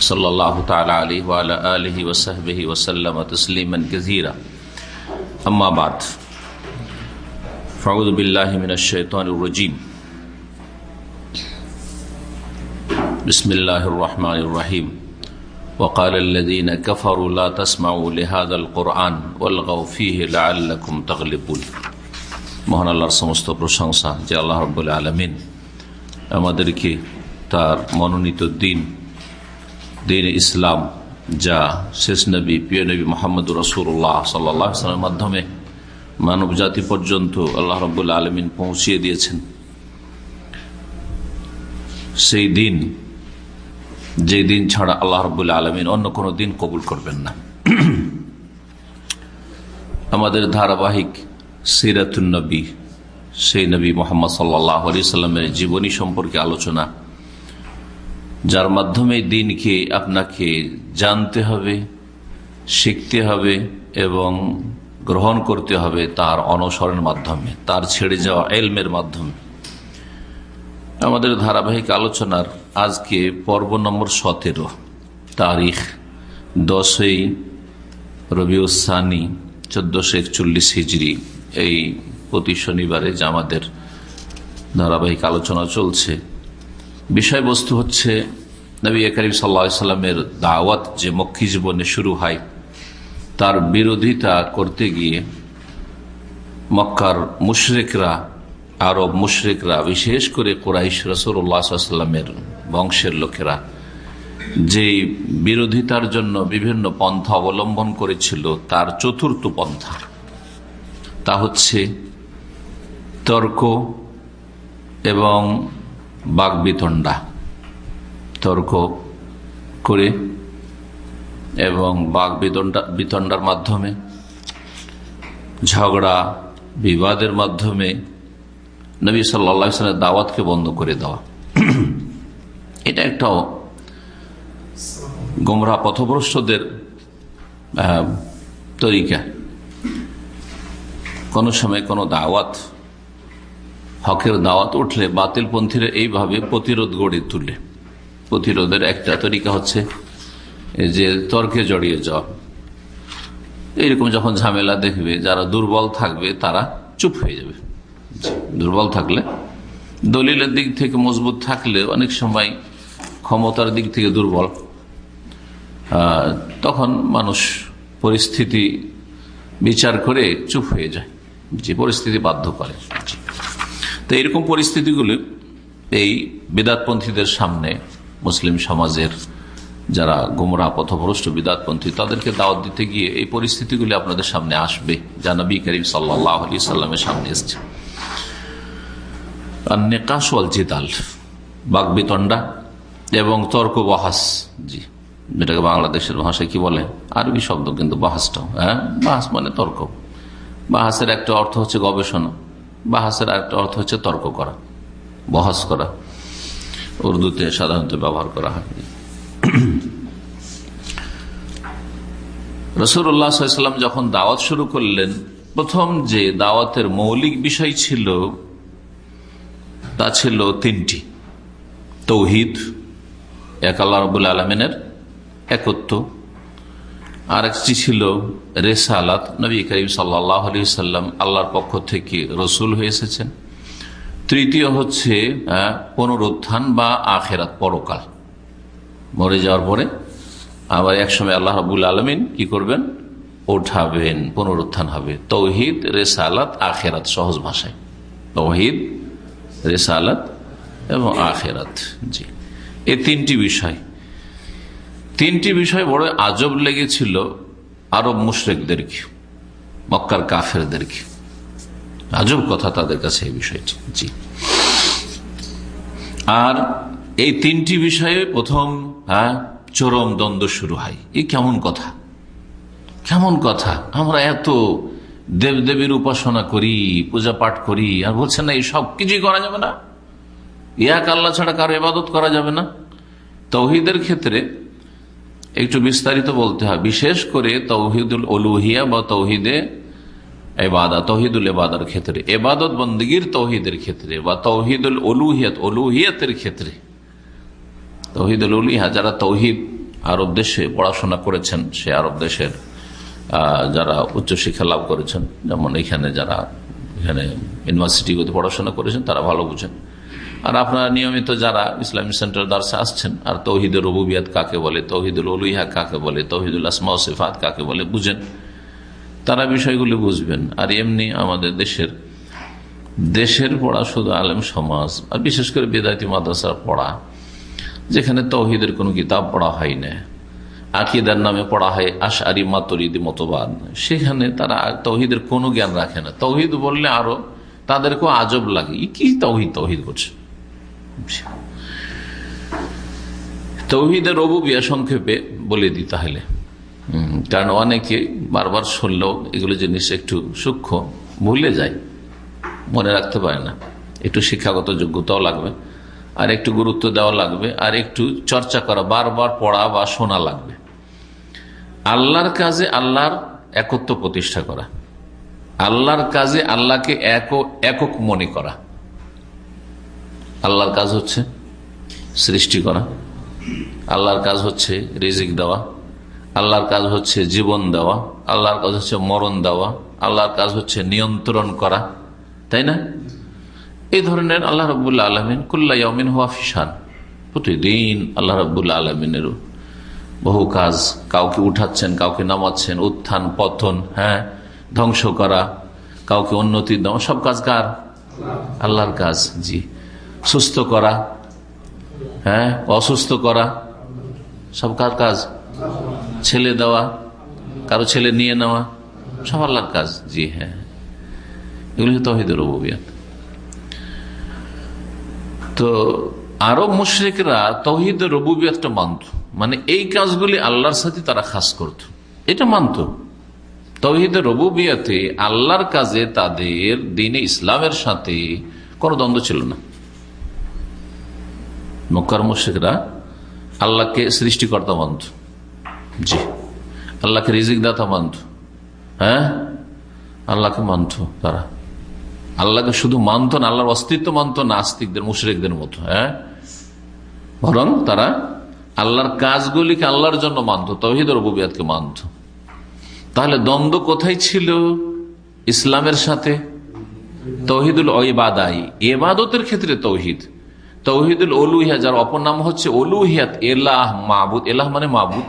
صلى الله تعالى عليه وعلى آله وصحبه وسلم تسليما كثيرا أما بعد فأعوذ بالله من الشيطان الرجيم بسم الله الرحمن الرحيم وقال الذين كفروا لا تسمعوا لهذا القرآن والغوا فيه لعلكم تغلبون মহান আল্লাহর সমস্ত প্রশংসা যে আল্লাহ রব্বুল আলমিন আমাদেরকে তার মনোনীত দিন দিন ইসলাম যা শেষ নবী, প্রিয় নবী মোহাম্মদ রসুল্লাহ সাল্লামের মাধ্যমে মানব জাতি পর্যন্ত আল্লাহ রব্বুল্লা আলমিন পৌঁছিয়ে দিয়েছেন। সেই দিন, যে দিন ছাড়া আল্লাহ রব্বুল্লা আলমিন অন্য কোনো দিন কবুল করবেন না। আমাদের ধারাবাহিক সিরাতুন্নবী সেই নবী মোহাম্মদ সাল্লাহ আলি সাল্লামের জীবনী সম্পর্কে আলোচনা যার মাধ্যমে দিনকে আপনাকে জানতে হবে, শিখতে হবে এবং গ্রহণ করতে হবে তার অনুসরণের মাধ্যমে, তার ছেড়ে যাওয়া এলমের মাধ্যমে। আমাদের ধারাবাহিক আলোচনার আজকে পর্ব নম্বর সতেরো, তারিখ দশই রবিউসানি চোদ্দশো একচল্লিশ হিজড়ি। এই প্রতি শনিবারে যে আমাদের ধারাবাহিক আলোচনা চলছে বিষয়বস্তু হচ্ছে নবী করিম সাল্লামের দাওয়াত যে মক্ষী জীবনে শুরু হয়, তার বিরোধিতা করতে গিয়ে মক্কার মুশরেকরা, আরব মুশরেকরা, বিশেষ করে কোরাইশ রসুল্লাহামের বংশের লোকেরা যে বিরোধিতার জন্য বিভিন্ন পন্থা অবলম্বন করেছিল, তার চতুর্থ পন্থা। তা হচ্ছে তর্ক এবং বাগবিতণ্ডা। তর্ক করে এবং বাঘ বিতণ্ডার মাধ্যমে, ঝগড়া, বিবাদের মাধ্যমে নবী সাল্লা দাওয়াতকে বন্ধ করে দেওয়া। এটা একটাও গোমরা পথভ্রষ্টদের তরিকা। কোনো সময় কোনো দাওয়াত হকের দাওয়াত উঠলে বাতিল পন্থীরা এইভাবে প্রতিরোধ গড়ে তুলে। প্রতিরোধের একটা তরিকা হচ্ছে যে তর্কে জড়িয়ে যাওয়া। এইরকম যখন ঝামেলা দেখবে, যারা দুর্বল থাকবে, তারা চুপ হয়ে যাবে। দুর্বল থাকলে দলিলের দিক থেকে মজবুত থাকলে অনেক সময় ক্ষমতার দিক থেকে দুর্বল। তখন মানুষ পরিস্থিতি বিচার করে চুপ হয়ে যায়, যে পরিস্থিতি বাধ্য করে। তো এরকম পরিস্থিতিগুলি এই বেদাতপন্থীদের সামনে মুসলিম সমাজের যারা গোমরা পথভ্রষ্ট বিদাতপন্থী, তাদেরকে দাওয়াত দিতে গিয়ে এই পরিস্থিতিগুলি আপনাদের সামনে আসবে যা নবী করিম সাল্লাহ সাল্লামের সামনে এসছে। আর নেকাশওয়াল জিতাল বাগবিতণ্ডা এবং তর্ক বাহাস জি যেটাকে বাংলাদেশের ভাষায় কি বলে? আরবি শব্দ কিন্তু বাহাসটাও হ্যাঁ? বাহাস মানে তর্ক। বাহাসের একটা অর্থ হচ্ছে গবেষণা। বাহাসের একটা অর্থ হচ্ছে তর্ক করা, বহাস করা। উর্দুতে সাধারণত ব্যবহার করা হয়। রসুরাম যখন দাওয়াত শুরু করলেন, প্রথম যে দাওয়াতের মৌলিক বিষয় ছিল, তা ছিল তিনটি। তৌহিদ, এক আল্লাহ রবুল আলমিনের একত্ব আর একটি ছিল রেসালাত, নবী করিম সাল্লাহ আলি সাল্লাম আল্লাহর পক্ষ থেকে রসুল হয়ে এসেছেন। তৃতীয় হচ্ছে পুনরুত্থান বা আখেরাত, পরকাল। মরে যাওয়ার পরে আবার একসময় আল্লাহ রাবুল আলমিন কি করবেন? ওঠাবেন পুনরুত্থান হবে। তৌহিদ, রেসালাত, আখেরাত, সহজ ভাষায়। তৌহিদ, রেসালাত এবং আখেরাত। জি। এই তিনটি বিষয়। তিনটি বিষয় বড় আজব লেগেছিল আরব মুশরেকদেরকে মক্কার কাফেরদেরকে আজব কথা তাদের কাছে এই বিষয়টি, জি। আর এই তিনটি বিষয়ে প্রথম হ্যাঁ চরম দ্বন্দ্ব শুরু হয়। এই কেমন কথা? কেমন কথা? আমরা এত দেব দেবীর উপাসনা করি পূজা পাঠ করি, আর বলছেন না এই সব কিছুই করা যাবে না। ইয়াক আল্লাহ ছাড়া কারও এবাদত করা যাবে না। তৌহিদের ক্ষেত্রে একটু বিস্তারিত বলতে হয়। বিশেষ করে তৌহিদুল অলুহিয়া বা তৌহিদে এবাদা তৌহিদুল এবাদার ক্ষেত্রে। এবাদত বন্দগীর তৌহিদের ক্ষেত্রে বা তৌহিদুল অলুহিয়াত অলুহিয়াতের ক্ষেত্রে। তৌহিদুল উলিহা যারা তৌহিদ আরব দেশে পড়াশোনা করেছেন, সে আরব দেশের যারা উচ্চশিক্ষা লাভ করেছেন, যেমন এখানে যারা, এখানে ইউনিভার্সিটিগুলোতে পড়াশোনা করেছেন, তারা ভালো বুঝেন। আর আপনারা নিয়মিত যারা ইসলামী সেন্টার দার্সে আসছেন, আর তৌহিদুল রবুবিয়াত কাকে বলে, তৌহিদুল উলুইহা কাকে বলে, তৌহিদুল আসমা সিফাত কাকে বলে, বুঝেন। তারা বিষয়গুলি বুঝবেন। আর এমনি আমাদের দেশের দেশের পড়া শুধু আলেম সমাজ, আর বিশেষ করে বেদায়তী মাদ্রাসার পড়া, যেখানে তৌহিদের কোনো কিতাব পড়া হয় না। আকিদার নামে পড়া হয় আশারি মাতরিদি মতবাদ। সেখানে তারা তৌহিদের কোনো জ্ঞান রাখে না। তৌহিদ বললে আরও তাদেরকেও আজব লাগে। কি তৌহিদ? তৌহিদ করছে তৌহিদের রবু বিয়া সংক্ষেপে বলে দিই তাহলে। কারণ অনেকে বারবার শুনলেও এগুলো জিনিস একটু সূক্ষ্ম ভুলে যায়, মনে রাখতে পারে না। একটু শিক্ষাগত যোগ্যতাও লাগবে, আর একটু গুরুত্ব দেওয়া লাগবে, আর একটু চর্চা করা, বারবার পড়া বা শোনা লাগবে। আল্লাহর কাজে আল্লাহর একত্ব প্রতিষ্ঠা করা, আল্লাহর কাজে আল্লাহকে একক মনে করা। আল্লাহর কাজ হচ্ছে সৃষ্টি করা, আল্লাহর কাজ হচ্ছে রিজিক দেওয়া, আল্লাহর কাজ হচ্ছে জীবন দেওয়া, আল্লাহর কাজ হচ্ছে মরণ দেওয়া, আল্লাহর কাজ হচ্ছে নিয়ন্ত্রণ করা, তাই না? এই ধরনের আল্লাহ রবুল্লা আলমিন কুল্লাউমিন হওয়া ফিসান প্রতিদিন আল্লাহ রবুল্লা আলমিনের বহু কাজ কাউকে উঠাচ্ছেন, কাউকে নামাচ্ছেন, উত্থান, পতন হ্যাঁ ধ্বংস করা, কাউকে উন্নতি দেওয়া, সব কাজ কার? আল্লাহর কাজ, জি। সুস্থ করা হ্যাঁ অসুস্থ করা, সব কার কাজ? ছেলে দেওয়া, কারও ছেলে নিয়ে নেওয়া, সব আল্লাহর কাজ, জি হ্যাঁ। এগুলি তহিদের রবিয়াত তো আরব মুশ্রিকরা তহিদ রবুবিয়াতটা মানত। মানে এই কাজগুলি আল্লাহর সাথে তারা খাস করত। এটা মানত। তহিদ রবুবিয়াতে আল্লাহর কাজে তাদের দিনে ইসলামের সাথে কোনো দ্বন্দ্ব ছিল না। মক্কার মুশ্রিকরা আল্লাহকে সৃষ্টিকর্তা মানত। জি। আল্লাহকে রিজিক দাতা মানত। হ্যাঁ? আল্লাহকে মানত তারা। আল্লাহকে শুধু মানত না, আল্লাহর অস্তিত্ব মানত নাস্তিকদের মুশরেকদের মতো হ্যাঁ? বরং তারা আল্লাহর কাজগুলিকে আল্লাহর জন্য মানত তহিদ রবুবিয়াতকে মানত। তাহলে দ্বন্দ্ব কোথায় ছিল? ইসলামের সাথে? তহিদুল ইবাদাই। এবাদতের ক্ষেত্রে তৌহিদ। তৌহিদুল অলুহিয়া যার অপর নাম হচ্ছে অলুহিয়াত এলাহ মাহবুদ এলাহ মানে মাহবুদ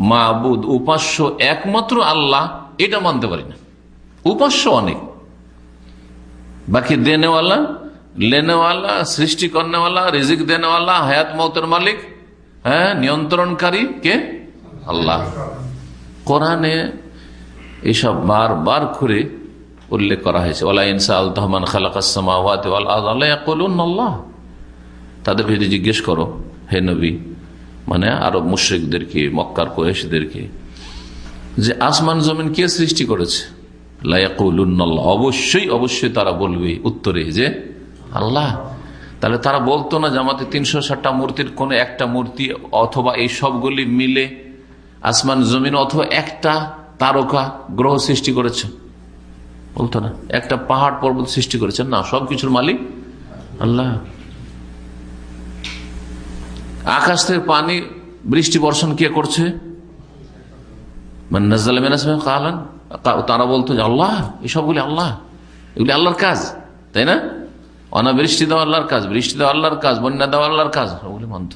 মাহবুদ উপাস্য, একমাত্র আল্লাহ, এটা মানতে পারি না। উপাস্য অনেক। বাকি দেনেওয়ালা, লেনেওয়ালা, সৃষ্টি করনেওয়ালা, রিজিক দেনেওয়ালা, হায়াত মৌতের মালিক হ্যাঁ নিয়ন্ত্রণকারী কে? আল্লাহ। কোরআনে এইসব বারবার করে উল্লেখ করা হয়েছে। ওলা ইনসা আল তহমান খালাকাল্লাহ তাদের ভিতরে জিজ্ঞেস করো, হে নবী মানে আরও মুশ্রিকদেরকে, মক্কার কোয়েশদেরকে যে আসমান জমিন কে সৃষ্টি করেছে? অবশ্যই অবশ্যই তারা বলবে, উত্তরে যে আল্লাহ। তাহলে তারা বলতো না জামাতে তিনশো ষাটটা মূর্তির কোন একটা মূর্তি অথবা এই সবগুলি মিলে আসমান জমিন অথবা একটা তারকা গ্রহ সৃষ্টি করেছে? বলতো না। একটা পাহাড় পর্বত সৃষ্টি করেছে। না, সবকিছুর মালিক আল্লাহ। আকাশ থেকে পানি, বৃষ্টি বর্ষণ কে করছে? কালান তারা বলতো যে আল্লাহ এসবগুলি আল্লাহ। এগুলি আল্লাহর কাজ, তাই না? অনাবৃষ্টি দেওয়া আল্লাহর কাজ, বৃষ্টি দেওয়া আল্লাহর কাজ, বন্যা দেওয়া আল্লাহর কাজ ওগুলি মানত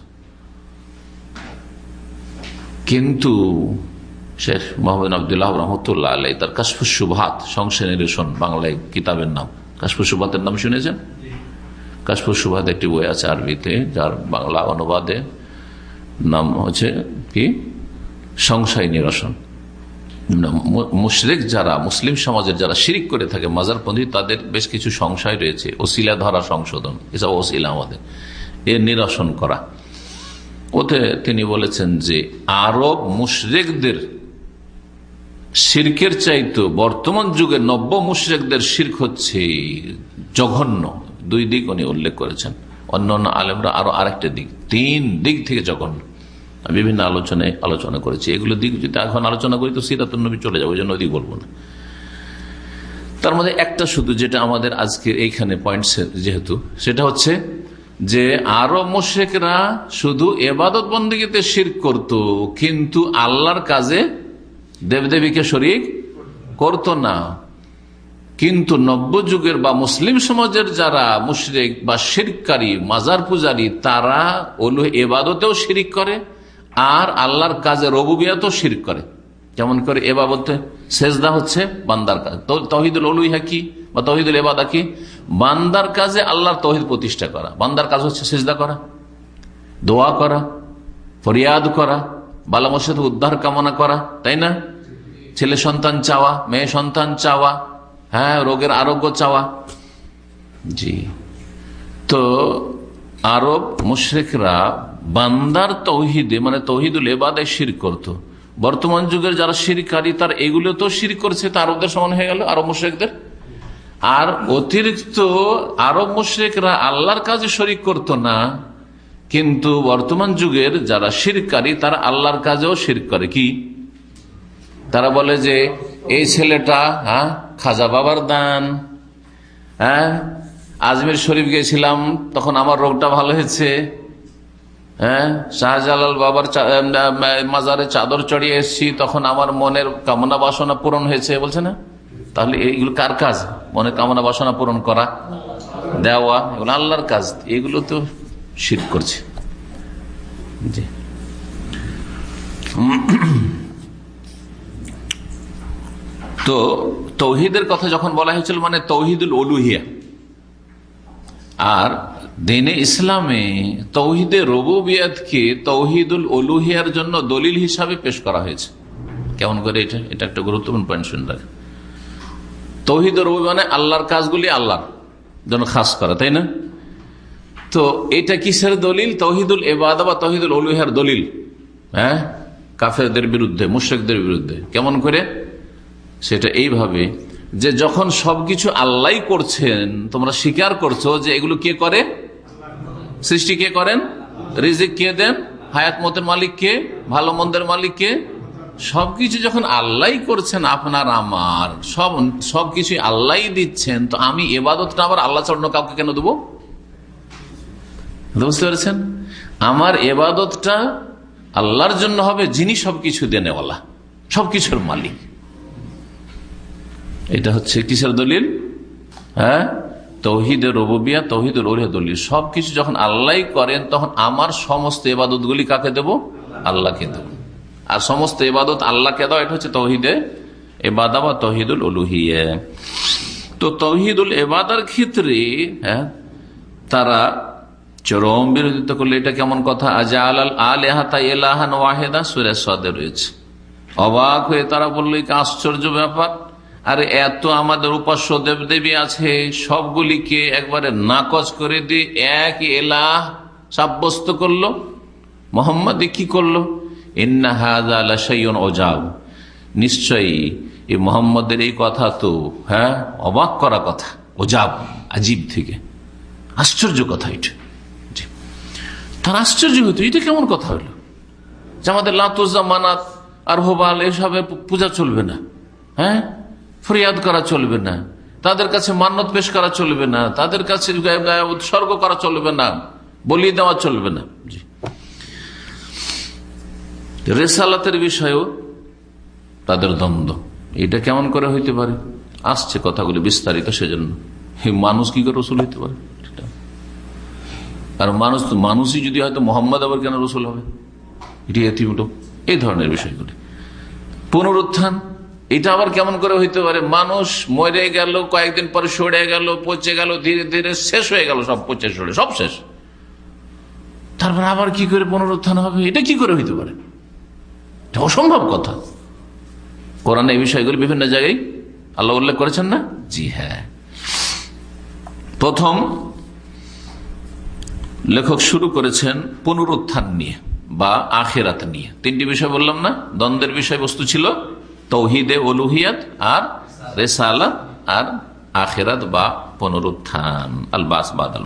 কিন্তু শেখ মোহাম্মদ আবদুল্লাহ রহমতুল্লাহ আল্লাহ তার কাশফুসুভাত সংসের নিরসন, বাংলায় কিতাবের নাম। কাশফুসুভাতের নাম শুনেছেন? কাশফুসুভাত একটি বই আছে আরবিতে, যার বাংলা অনুবাদে নাম হচ্ছে কি? সংশয় নিরসন। মুশরেক যারা, মুসলিম সমাজের যারা শিরিক করে থাকে মাজারপন্থী তাদের বেশ কিছু সংশয় রয়েছে। ওসিলা ধরা সংশোধন, এসব ওসিলা আমাদের। এর নিরসন করা। ওতে তিনি বলেছেন যে, আরব মুশরেকদের শির্কের চাইতো বর্তমান যুগে নব্য মুশ্রেকদের শির্ক হচ্ছে জঘন্য। দুই দিক উনি উল্লেখ করেছেন। অন্য অন্য আলেমরা আরও আরেকটা দিক, তিন দিক থেকে জঘন্য বিভিন্ন আলোচনায় আলোচনা করেছি, এগুলো দিক যদি এখন আলোচনা করি তো সিরাতুল নবী চলে যাব ওই জন্য ওদিক বলব না। তার মধ্যে একটা শুধু যেটা আমাদের আজকে এইখানে পয়েন্ট যেহেতু, সেটা হচ্ছে যে আরও মোশেকরা শুধু এবাদত বন্দীতে শির করত, কিন্তু আল্লাহর কাজে দেবদেবীকে শরিক করত না। কিন্তু নব্য যুগের বা মুসলিম সমাজের যারা মুশরিক বা শিরকারী, মাজার পূজারী, তারা ওলু এবাদতেও শিরিক করে, আর আল্লাহর কাজে রবুবিয়াতেও শিরিক করে। যেমন করে এবাবতে সেজদা হচ্ছে বান্দার কাজ। তহিদুল অলুইহা কি বা তহিদুল এবাদা কি? বান্দার কাজে আল্লাহর তহিদ প্রতিষ্ঠা করা। বান্দার কাজ হচ্ছে সেজদা করা, দোয়া করা, ফরিয়াদ করা বালামসেদ উদ্ধার কামনা করা, তাই না? ছেলে সন্তান চাওয়া, মেয়ে সন্তান চাওয়া হ্যাঁ রোগের আরোগ্য চাওয়া। জি। তো আরব মুশ্রিকরা বান্দার তৌহিদে মানে তৌহিদুল এবাদে শির করত। বর্তমান যুগের যারা শিরকারী, তার এগুলো তো শির করছে, তা আরবদের সমান হয়ে গেল, আরব মুশ্রিকদের। আর অতিরিক্ত আরব মুশ্রিকরা আল্লাহর কাজে শরিক করত না, কিন্তু বর্তমান যুগের যারা শিরকারী, তারা আল্লাহর কাজেও শির করে। কি? তারা বলে যে এই ছেলেটা হ্যাঁ খাজা বাবার দান। হ্যাঁ আজমির শরীফ গেছিলাম, তখন আমার রোগটা ভালো হয়েছে। হ্যাঁ শাহজালাল বাবার মাজারে চাদর চড়িয়ে এসছি, তখন আমার মনের কামনা বাসনা পূরণ হয়েছে, বলছে না? তাহলে এইগুলো কার কাজ? মনের কামনা বাসনা পূরণ করা, দেওয়া, এগুলো আল্লাহর কাজ। এগুলো তো শীত করছে। জি। তো তৌহিদের কথা যখন বলা হয়েছিল মানে তৌহিদুল অলুহিয়া আর দিনে ইসলামে তৌহিদে রবুবিয়াতকে তৌহিদুল অলুহিয়ার জন্য দলিল হিসাবে পেশ করা হয়েছে। কেমন করে এটা? এটা একটা গুরুত্বপূর্ণ পয়েন্ট শুনে রাখে তৌহিদ রবি মানে আল্লাহর কাজগুলি আল্লাহর জন্য খাস করা, তাই না? তো এটা কিসের দলিল? তৌহিদুল এবাদা বা তৌহিদুল অলুহিয়ার দলিল। হ্যাঁ? কাফেরদের বিরুদ্ধে, মুশ্রিকদের বিরুদ্ধে। কেমন করে? সেটা এইভাবে যে যখন সবকিছু আল্লাহ করছেন, তোমরা স্বীকার করছ যে এগুলো কে করে? সৃষ্টি কে করেন? রিজিক কে দেন? হায়াত মতের মালিক কে? ভালো মন্দের মালিক কে? সবকিছু যখন আল্লাহ করছেন, আপনার, আমার, সব সবকিছু আল্লাহ দিচ্ছেন, তো আমি এবাদতটা আবার আল্লাহ চড়ানো কাউকে কেন দেবো? বুঝতে পেরেছেন? আমার এবাদতটা আল্লাহর জন্য হবে যিনি সবকিছু দেনেওয়ালা, সবকিছুর মালিক। এটা হচ্ছে কিসের দলিল? হ্যাঁ? তৌহিদের রবিয়া তৌহিদের ওরিয়া দলিল। সবকিছু যখন আল্লাহ করেন, তখন আমার সমস্ত এবাদত গুলি কাকে দেব? আল্লাহকে দেব। আর সমস্ত এবাদত আল্লাহকে দাও এটা হচ্ছে তৌহিদে এবাদা বা তহিদুল উলুহিয়া। তো তৌহিদুল এবাদার ক্ষেত্রে হ্যাঁ তারা চরম বিরোধিতা করলে এটা কেমন কথা? আজা আল আল এহাতা এলাহান ওয়াহেদা সুরেশ রয়েছে। অবাক হয়ে তারা বলল আশ্চর্য ব্যাপার? আর এত আমাদের উপাস্য দেবদেবী আছে, সবগুলিকে একবারে নাকচ করে দিয়ে এক এলাহ সাব্যস্ত করল। মোহাম্মদ কি করল? অজাব নিশ্চয়ই এই মোহাম্মদের এই কথা তো হ্যাঁ অবাক করা কথা ওজাব আজীব থেকে। আশ্চর্য কথা এটা। তার আশ্চর্য হতো এটা কেমন কথা হলো? যে আমাদের লাতুজা মানাত আর হোবাল এসবে পূজা চলবে না হ্যাঁ? ফরিয়াদ করা চলবে না। তাদের কাছে মান্নত পেশ করা চলবে না। তাদের কাছে উৎসর্গ করা চলবে না। বলিয়ে দেওয়া চলবে না। রেসালাতের বিষয়েও তাদের দ্বন্দ্ব। এটা কেমন করে হইতে পারে? আসছে কথাগুলি বিস্তারিত সেজন্য। মানুষ কি করে রসুল হইতে পারে? আর মানুষ মানুষই যদি হয়তো মোহাম্মদ আবার কেন রসুল হবে? এটি এই ধরনের বিষয়গুলি। পুনরুত্থান এটা আবার কেমন করে হইতে পারে? মানুষ মরে গেল, কয়েকদিন পরে সরে গেল, পচে গেল, ধীরে ধীরে শেষ হয়ে গেল, সব পচে সরে, সব শেষ। তারপর আবার কি করে পুনরুত্থান হবে? এটা কি করে হইতে পারে? অসম্ভব কথা। কোরআন এই বিষয়গুলি বিভিন্ন জায়গায় আল্লাহ উল্লেখ করেছেন না? জি হ্যাঁ। প্রথম, লেখক শুরু করেছেন পুনরুত্থান নিয়ে বা আখেরাত নিয়ে। তিনটি বিষয় বললাম না? দ্বন্দ্বের বিষয়বস্তু ছিল তৌহিদে অলুহিয়াত আর রেসালাত আর আখেরাত বা পুনরুত্থান। আল বাস বাদাল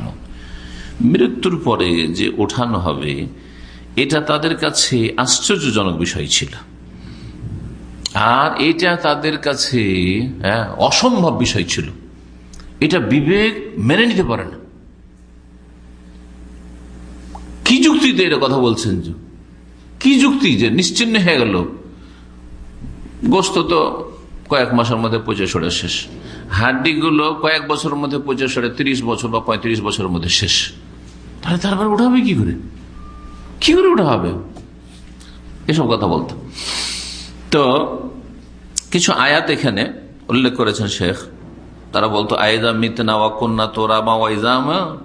মৃত্যুর পরে যে ওঠানো হবে এটা তাদের কাছে আশ্চর্যজনক বিষয় ছিল। আর এটা তাদের কাছে হ্যাঁ, অসম্ভব বিষয় ছিল। এটা বিবেক মেনে নিতে পারে না। কি যুক্তিতে এটা কথা বলছেন কি যুক্তি যে? নিশ্চিন্ন হয়ে গেল। গোস্ত তো কয়েক মাসের মধ্যে পচে সরে শেষ। হাড্ডিগুলো কয়েক বছরের মধ্যে পচে সরে তিরিশ বছর বা পঁয়ত্রিশ বছরের মধ্যে শেষ। তাহলে তারপর উঠাবে কি করে? কি করে উঠা হবে এসব কথা বলতো। তো কিছু আয়াত এখানে উল্লেখ করেছেন শেখ। তারা বলতো আয়দা মিতনা ওয়াকুন্না তোরা বা ওয়াইজামা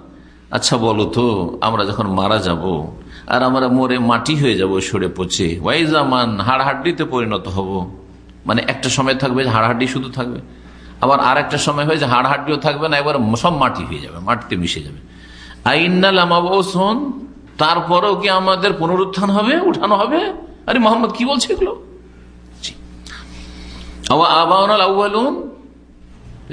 আচ্ছা বলো তো, আমরা যখন মারা যাব আর আমরা মরে মাটি হয়ে যাব, সরে পচে, ওয়াইজামান, হাড়হাড্ডিতে পরিণত হব। মানে একটা সময় থাকবে যে হাড়হাড্ডি শুধু থাকবে। আবার আর একটা সময় হয়ে যে হাড়হাড্ডিও থাকবে না, এবার সব মাটি হয়ে যাবে, মাটিতে মিশে যাবে। আইনাল আমাবসন তারপরেও কি আমাদের পুনরুত্থান হবে, উঠানো হবে? আরে মোহাম্মদ, কি বলছে এগুলো?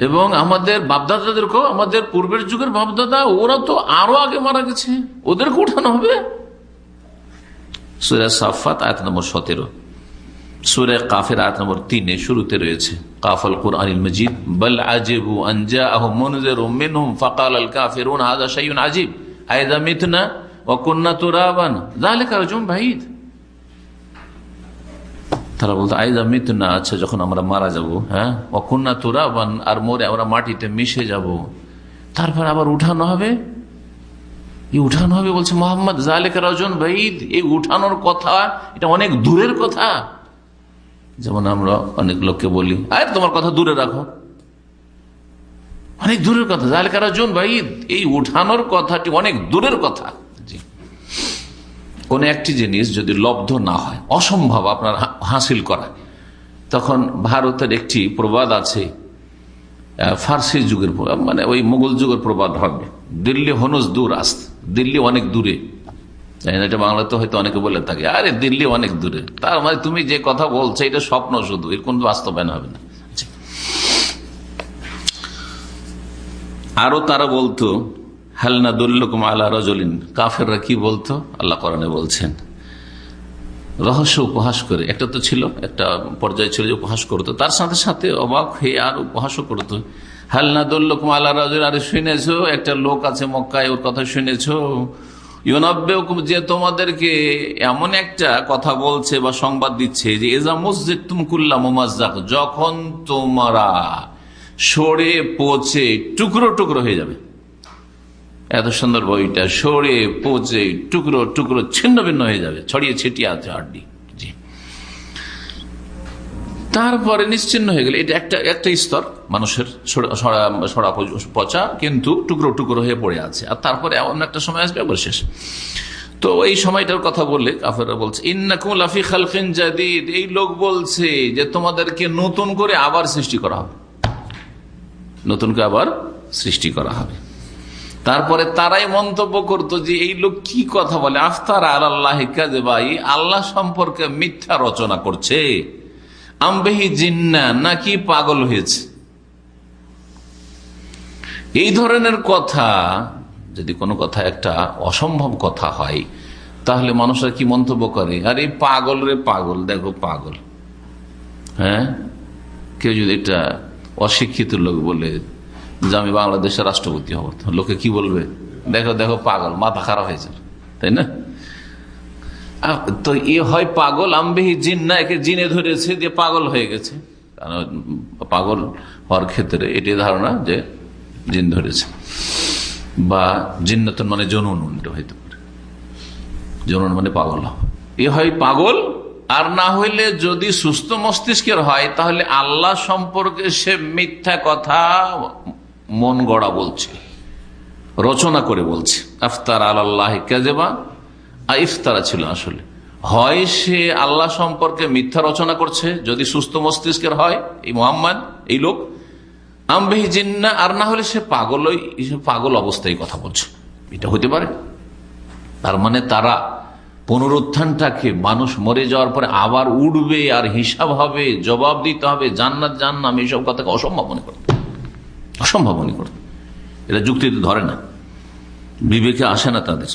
এবং আমাদের বাপদাদাদেরকেও, আমাদের পূর্বের যুগের বাপদাদা, ওরা তো আরও আগে মারা গেছে ওদেরকে উঠানো হবে। সুরা সাফাত আয়াত নম্বর সতেরো। সুরে কাফের আয়াত নম্বর তিনে শুরুতে রয়েছে। কাফল কুরআনিল মজিদ, বল আজেবু আনজা আহ মনজের মিনহুম ফাকাল আল কাফিরুন, হাযা শাইউন আজীব আইদা মিতনা ওয়া কুননা তুরাবান যালিকা রাজুম বাঈদ তারা বলতো আইদা মিতনা আচ্ছা যখন আমরা মারা যাব হ্যাঁ অকুন্না তুরাবান আর মরে আমরা মাটিতে মিশে যাব তারপর আবার উঠানো হবে? এই উঠানো হবে বলছে মোহাম্মদ জালেকা রজন ভাইদ এই উঠানোর কথা, এটা অনেক দূরের কথা। যেমন আমরা অনেক লোককে বলি, আর, তোমার কথা দূরে রাখো। অনেক দূরের কথা। জালেকা রজন ভাইদ এই উঠানোর কথাটি অনেক দূরের কথা। কোন একটি জিনিস যদি লব্ধ না হয়, অসম্ভব আপনার হাসিল করা। তখন ভারতের একটি প্রবাদ আছে ফার্সি যুগের মানে ওই মুঘল যুগের প্রবাদ হবে। দিল্লি হনুস দূর আস্ত। দিল্লি অনেক দূরে। এটা বাংলাতে হয়তো অনেকে বলে থাকে, আরে দিল্লি অনেক দূরে। তার মানে তুমি যে কথা বলছো, এটা স্বপ্ন শুধু, এর কোন বাস্তবায়ন হবে না। আচ্ছা। আরও তারা বলতো হালনা দুল্লকুম আল্লাহ রজলিন। কাফেররা কি বলতো? আল্লাহ কোরআনে বলছেন, রহস্য উপহাস করে। একটা তো ছিল, একটা পর্যায়ে ছিল যে উপহাস করতো। তার সাথে সাথে অবাক হয়ে আর উপহাসও করতো। হালনা দুল্লকুম আল্লাহ রজল? আরে শুনেছ, একটা লোক আছে মক্কায়, ওর কথা শুনেছ। ইউনব্বে যে তোমাদেরকে এমন একটা কথা বলছে বা সংবাদ দিচ্ছে যে এজা মসজিদ তুমকুল্লা মোমাজ্জাক যখন তোমরা সরে পচে টুকরো টুকরো হয়ে যাবে। এত সুন্দর বইটা, সরে পচে টুকরো টুকরো, ছিন্ন ভিন্ন হয়ে যাবে, ছড়িয়ে ছিটিয়ে আছে হাড্ডি। তারপরে নিশ্চিন্ন হয়ে গেলে। এটা একটা একটা স্তর, মানুষের সরা পচা কিন্তু টুকরো টুকরো হয়ে পড়ে আছে। আর তারপরে এমন একটা সময় আসবে, আবার শেষ। তো এই সময়টার কথা বললে কাফেরা বলছে ইন্নাকুলাফি খালফিন জাদিদ। এই লোক বলছে যে, তোমাদেরকে নতুন করে আবার সৃষ্টি করা হবে। নতুন করে আবার সৃষ্টি করা হবে। তারপরে তারাই মন্তব্য করতো যে, এই লোক কি কথা বলে? আফতার আল্লাহ ভাই আল্লাহ সম্পর্কে মিথ্যা রচনা করছে। আমবেহি জিন্না, নাকি পাগল হয়েছে? এই ধরনের কথা, যদি কোনো কথা একটা অসম্ভব কথা হয়, তাহলে মানুষরা কি মন্তব্য করে? আর এই পাগল রে পাগল, দেখো পাগল। হ্যাঁ? কেউ যদি এটা অশিক্ষিত লোক বলে যে, আমি বাংলাদেশের রাষ্ট্রপতি হব লোকে কি বলবে? দেখো দেখো, পাগল, মাথা খারাপ হয়েছে। তাই না? তো এ হয় পাগল, আমবেহি জিন না, একে জিনে ধরেছে দিয়ে পাগল হয়ে গেছে। পাগল হওয়ার ক্ষেত্রে এটি ধারণা যে জিন ধরেছে। বা জিন্নতন মানে জনুন হইতে পারে। জনুন মানে পাগল এ হয় পাগল, আর না হইলে যদি সুস্থ মস্তিষ্কের হয়, তাহলে আল্লাহ সম্পর্কে সে মিথ্যা কথা মন গড়া বলছে, রচনা করে বলছে। আফতার আল্লাহ কেজেবা ইফতারা ছিল আসলে। হয় সে আল্লাহ সম্পর্কে মিথ্যা রচনা করছে, যদি সুস্থ মস্তিষ্কের হয়, এই মোহাম্মদ, এই লোক আমবেহি জিন্না, আর না হলে সে পাগল পাগল অবস্থায় কথা বলছে। এটা হতে পারে। তার মানে তারা পুনরুত্থানটাকে মানুষ মরে যাওয়ার পরে আবার উঠবে আর হিসাব হবে, জবাব দিতে হবে, জান্নাত জান্নাম এইসব কথাকে অসম্ভব মনে করত। অসম্ভব মনে করত। এটা যুক্তিতে ধরে না। বিবেকে আসে না তাদের।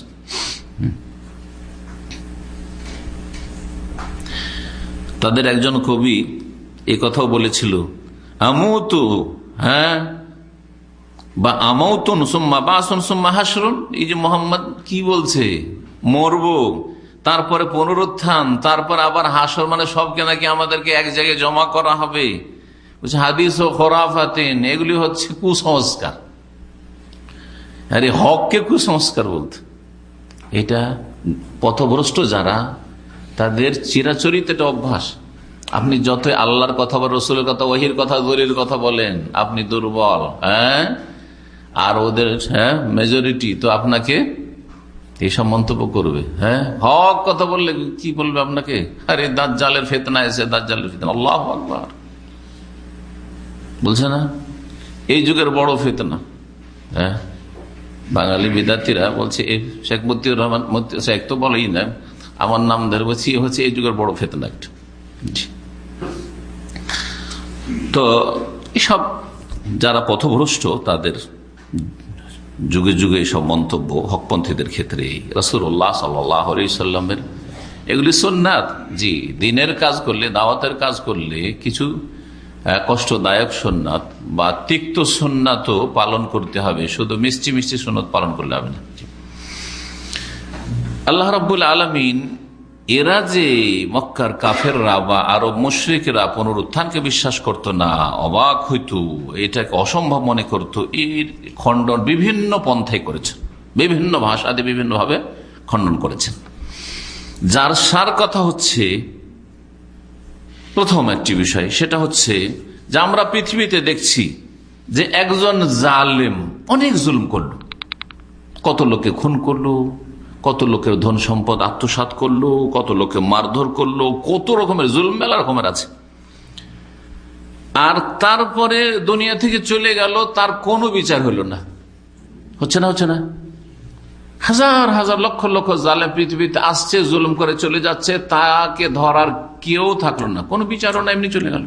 তাদের একজন কবি এ কথাও বলেছিল আমু তো হ্যাঁ? বা আমাও তো সুম্মা বাসন সুম্মা হাসরুন এই যে মোহাম্মদ কি বলছে? মরব, তারপরে পুনরুত্থান, তারপর আবার হাসর মানে সবকে নাকি আমাদেরকে এক জায়গায় জমা করা হবে। হাদিস ও খোরাফাতেন, এগুলি হচ্ছে কুসংস্কার। আরে হককে কুসংস্কার বলতে, এটা পথভ্রষ্ট যারা তাদের চিরাচরিত এটা অভ্যাস। আপনি যত আল্লাহর কথা বা রসুলের কথা, ওহির কথা দলির কথা বলেন, আপনি দুর্বল হ্যাঁ? আর ওদের হ্যাঁ মেজরিটি তো আপনাকে এইসব মন্তব্য করবে হ্যাঁ? হক কথা বললে কি বলবে আপনাকে? আরে দাঁত জালের ফেতনা এসে দাঁত জালের ফেতনা। আল্লাহ আকবর। বলছে না? এই যুগের বড় ফেতনা হ্যাঁ? বাঙালি বিদ্যার্থীরা বলছে শেখ মতিউর রহমান শেখ তো বলেই না। আমার নাম ধরে বলছি হচ্ছে এই যুগের বড় ফেতনা একটা। তো এসব যারা পথভ্রষ্ট, তাদের যুগে যুগে এসব মন্তব্য হকপন্থীদের ক্ষেত্রে রসুল্লাহ সাল্লামের, এগুলি সোননাথ জি, দিনের কাজ করলে, দাওয়াতের কাজ করলে কিছু কষ্টদায়ক সোননাথ বা তিক্ত সোননাথও পালন করতে হবে। শুধু মিষ্টি মিষ্টি সোনাত পালন করলে হবে না। আল্লাহ রাবুল আলমিন এরা যে মক্কার কাফেররা বা আরব মুশ্রিকরা পুনরুত্থানকে বিশ্বাস করত না, অবাক হইত, এটাকে অসম্ভব মনে করত, এর খণ্ডন বিভিন্ন পন্থায় করেছেন, বিভিন্ন ভাষাতে বিভিন্নভাবে খণ্ডন করেছেন। যার সার কথা হচ্ছে, প্রথম একটি বিষয়, সেটা হচ্ছে যে আমরা পৃথিবীতে দেখছি যে একজন জালেম অনেক জুলুম করল, কত লোকে খুন করল কত লোকের ধন সম্পদ আত্মসাত করল, কত লোকে মারধর করল, কত রকমের জুলুম মেলা রকমের আছে। আর তারপরে দুনিয়া থেকে চলে গেল, তার কোনো বিচার হলো না। হচ্ছে না হচ্ছে না? হাজার হাজার লক্ষ লক্ষ জালে পৃথিবীতে আসছে, জুলুম করে চলে যাচ্ছে, তাকে ধরার কেউ থাকল না। কোনো বিচারও না, এমনি চলে গেল।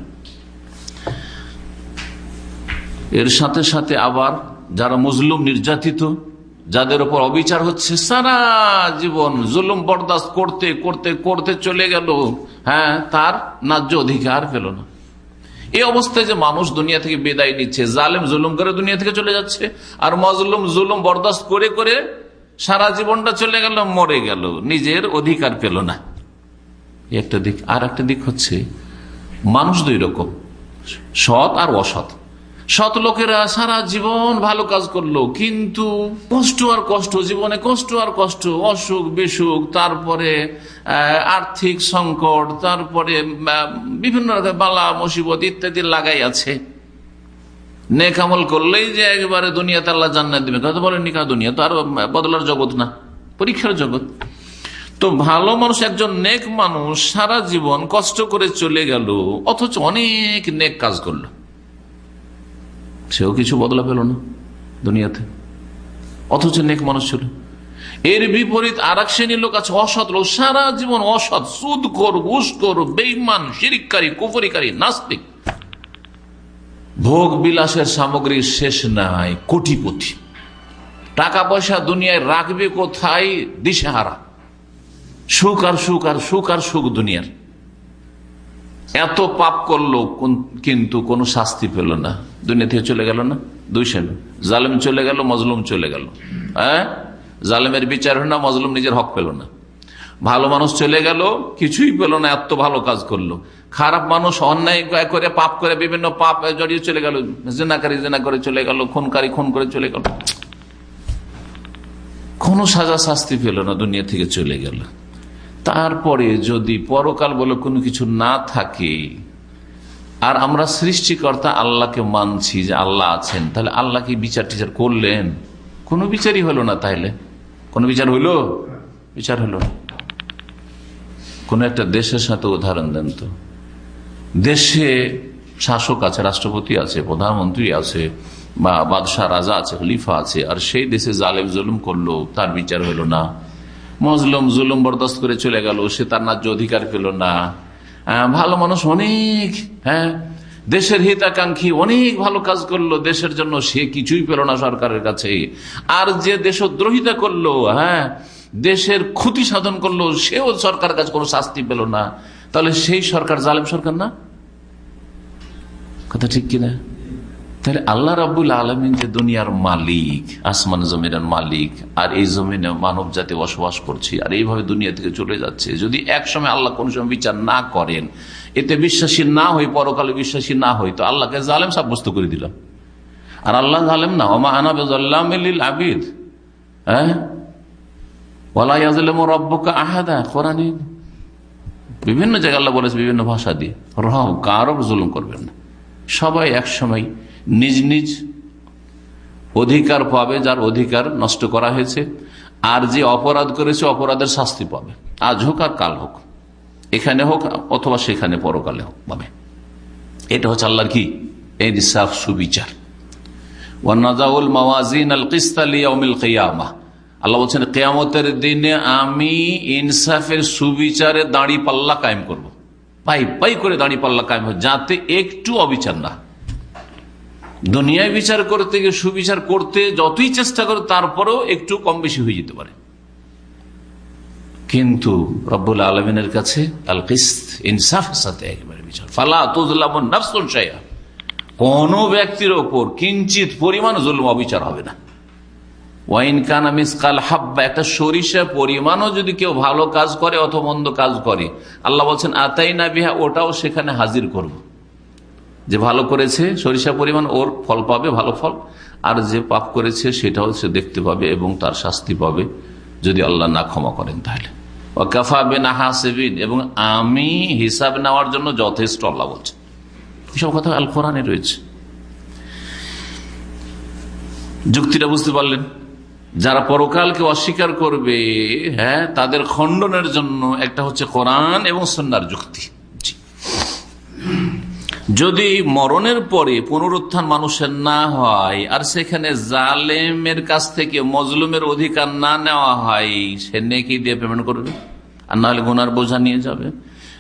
এর সাথে সাথে আবার যারা মুজলুম, নির্যাতিত যাদের উপর অবিচার হচ্ছে, সারা জীবন জুলুম বরদাস্ত করতে করতে করতে চলে গেল। হ্যাঁ তার ন্যায্য অধিকার পেল না। এই অবস্থায় যে মানুষ দুনিয়া থেকে বেদায় নিচ্ছে, জালেম জুলুম করে দুনিয়া থেকে চলে যাচ্ছে, আর মজলুম জুলুম বরদাস্ত করে করে সারা জীবনটা চলে গেল, মরে গেল। নিজের অধিকার পেল না। একটা দিক, আর একটা দিক হচ্ছে, মানুষ দুই রকম, সৎ আর অসৎ। সৎ লোকেরা সারা জীবন ভালো কাজ করল, কিন্তু কষ্ট আর কষ্ট, জীবনে কষ্ট আর কষ্ট, অসুখ বিসুখ, তারপরে আর্থিক সংকট, তারপরে বিভিন্ন বালা, মুসিবত ইত্যাদি লাগাই আছে। নেকামল করলেই যে একবারে দুনিয়াতে আল্লাহ জান্নাত দিবে। কথা বলেন নিকা দুনিয়া? তো আর বদলার জগৎ না, পরীক্ষার জগৎ। তো ভালো মানুষ একজন নেক মানুষ সারা জীবন কষ্ট করে চলে গেল, অথচ অনেক নেক কাজ করল। সেও কিছু বদলা পেল না দুনিয়াতে। অথচ নেক মানুষ ছিল। এর বিপরীত আর এক শ্রেণির লোক আছে অসৎ লোক। সারা জীবন অসৎ সুদ কর ঘুষ কর বেইমান শিরিকারী কুফরিকারী, নাস্তিক। ভোগ বিলাসের সামগ্রী শেষ নাই, কোটিপতি। টাকা পয়সা দুনিয়ায় রাখবে কোথায়? দিশেহারা। সুখ আর সুখ আর সুখ আর সুখ দুনিয়ার। এত পাপ করল কিন্তু কোনো শাস্তি পেল না। দুনিয়া থেকে চলে গেল না? দুই শ্রেণি। জালেম চলে গেল, মজলুম চলে গেল। হ্যাঁ? জালেমের বিচার হল না, মজলুম নিজের হক পেল না। ভালো মানুষ চলে গেল, কিছুই পেল না, এত ভালো কাজ করল। খারাপ মানুষ অন্যায় করে, পাপ করে, বিভিন্ন পাপ জড়িয়ে চলে গেল। জেনাকারী জেনা করে চলে গেল, খুনকারী খুন করে চলে গেল। কোনো সাজা শাস্তি পেল না, দুনিয়া থেকে চলে গেল। তারপরে যদি পরকাল বলে কোনো কিছু না থাকে, আর আমরা সৃষ্টিকর্তা আল্লাহকে মানছি যে আল্লাহ আছেন, তাহলে আল্লাহ কি বিচার টিচার করলেন? কোনো বিচারই হলো না তাইলে। কোনো বিচার হইল? বিচার হলো না। কোন একটা দেশের সাথে উদাহরণ দেন তো। দেশে শাসক আছে, রাষ্ট্রপতি আছে, প্রধানমন্ত্রী আছে, বা বাদশাহ রাজা আছে, খলিফা আছে, আর সেই দেশে জালেম জুলুম করল, তার বিচার হলো না। মজলুম জুলুম বরদাস্ত করে চলে গেল সে তার ন্যায্য অধিকার পেল না। আহ, ভালো মানুষ অনেক হ্যাঁ দেশের হিতাকাঙ্ক্ষী অনেক ভালো কাজ করল দেশের জন্য সে কিছুই পেল না সরকারের কাছে। আর যে দেশদ্রোহিতা করল হ্যাঁ দেশের ক্ষতি সাধন করল সেও সরকারের কাছে কোনো শাস্তি পেল না। তাহলে সেই সরকার জালেম সরকার না? কথা ঠিক কিনা? তাহলে আল্লাহ রাবুল আলমিন যে দুনিয়ার মালিক, আসমান জমিনের মালিক, আর এই জমিনে মানব জাতি বসবাস করছি, আর এইভাবে দুনিয়া থেকে চলে যাচ্ছে। যদি এক সময় আল্লাহ কোন সময় বিচার না করেন, এতে বিশ্বাসী না হই পরকালে বিশ্বাসী না হই তো আল্লাহকে জালেম সাব্যস্ত করে দিলাম। আর আল্লাহ জালেম না। ওমা আনাবেজাল্লাম আবিদ। হ্যাঁ? রব্বকা আহাদা। কোরআনী বিভিন্ন জায়গায় আল্লাহ বলেছে, বিভিন্ন ভাষা দিয়ে। রহ কারও জুলুম করবেন না। সবাই এক সময় নিজ নিজ অধিকার পাবে, যার অধিকার নষ্ট করা হয়েছে। আর যে অপরাধ করেছে, অপরাধের শাস্তি পাবে। আজ হোক আর কাল হোক, এখানে হোক অথবা সেখানে পরকালে হোক, পাবে। এটা হচ্ছে আল্লাহর কি? ইনসাফ সুবিচার। ওয়ানাজাউল মাওয়াজিন আল কিস্তালিয়াউমিল কিয়ামা। আল্লাহ বলছেন, কেয়ামতের দিনে আমি ইনসাফের সুবিচারে দাঁড়ি পাল্লা কায়েম করব। পাই পাই করে দাঁড়ি পাল্লা কায়েম হবে যাতে একটু অবিচার না দুনিয়ায় বিচার করতে গিয়ে সুবিচার করতে যতই চেষ্টা করে, তারপরেও একটু কম বেশি হয়ে যেতে পারে। কিন্তু রব্বুল আলমিনের কাছে আল কিস্ত সাথে একেবারে বিচার। ফালা তুজলাম নাফসুল শাইয়া কোন ব্যক্তির ওপর কিঞ্চিত পরিমাণ জুলম, অবিচার হবে না। ওয়াইন কানা মিসকাল হাব্বা, একটা সরিষা পরিমাণও যদি কেউ ভালো কাজ করে অথবা মন্দ কাজ করে, আল্লাহ বলছেন আতাই না বিহা, ওটাও সেখানে হাজির করব। যে ভালো করেছে, সরিষা পরিমাণ ওর ফল পাবে, ভালো ফল। আর যে পাপ করেছে, সেটাও সে দেখতে পাবে এবং তার শাস্তি পাবে। যদি আল্লাহ না ক্ষমা করেন তাহলে। এবং আমি হিসাব নেওয়ার জন্য যথেষ্ট আল্লাহ বলছে এসব কথা আল কোরআনে রয়েছে। যুক্তিটা বুঝতে পারলেন? যারা পরকালকে অস্বীকার করবে হ্যাঁ তাদের খণ্ডনের জন্য একটা হচ্ছে কোরআন এবং সন্ন্যার যুক্তি। যদি মরণের পরে পুনরুত্থান মানুষের না হয়, আর সেখানে জালেমের কাছ থেকে মজলুমের অধিকার না নেওয়া হয়, সে নেকি দিয়ে পেমেন্ট করবে? আর নাহলে গুনার বোঝা নিয়ে যাবে?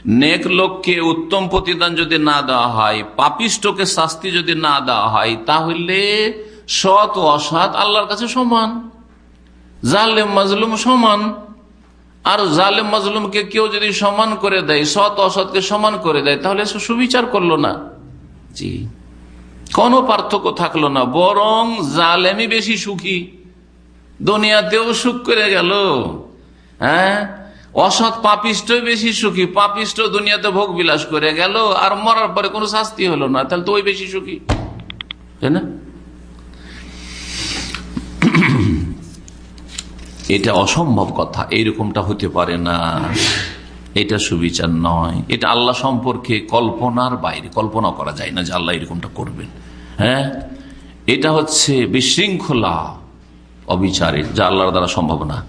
নেক লোককে উত্তম প্রতিদান যদি না দেওয়া হয়, পাপিষ্টকে শাস্তি যদি না দেওয়া হয়, তাহলে সৎ অসৎ আল্লাহর কাছে সমান, জালেম, মাজলুম সমান। আর জালেম মজলুমকে কেউ যদি সমান করে দেয়, সৎ অসৎকে সমান করে দেয়, তাহলে সুবিচার করল না। জি। কোনো পার্থক্য থাকল না। বরং জালেমই বেশি সুখী। দুনিয়াতেও সুখ করে গেল। হ্যাঁ? অসৎ পাপিষ্ট বেশি সুখী। পাপিষ্ট দুনিয়াতে ভোগ বিলাস করে গেল আর মরার পরে কোনো শাস্তি হলো না। তাহলে তো ওই বেশি সুখী। তাই না? এটা অসম্ভব কথা। এইরকমটা হতে পারে না। এটা সুবিচার নয়। এটা আল্লাহ সম্পর্কে কল্পনার বাইরে। কল্পনা করা যায় না যে আল্লাহ এরকমটা করবেন। হ্যাঁ? এটা হচ্ছে বিশৃঙ্খলা অবিচারের, যা আল্লাহর দ্বারা সম্ভব না।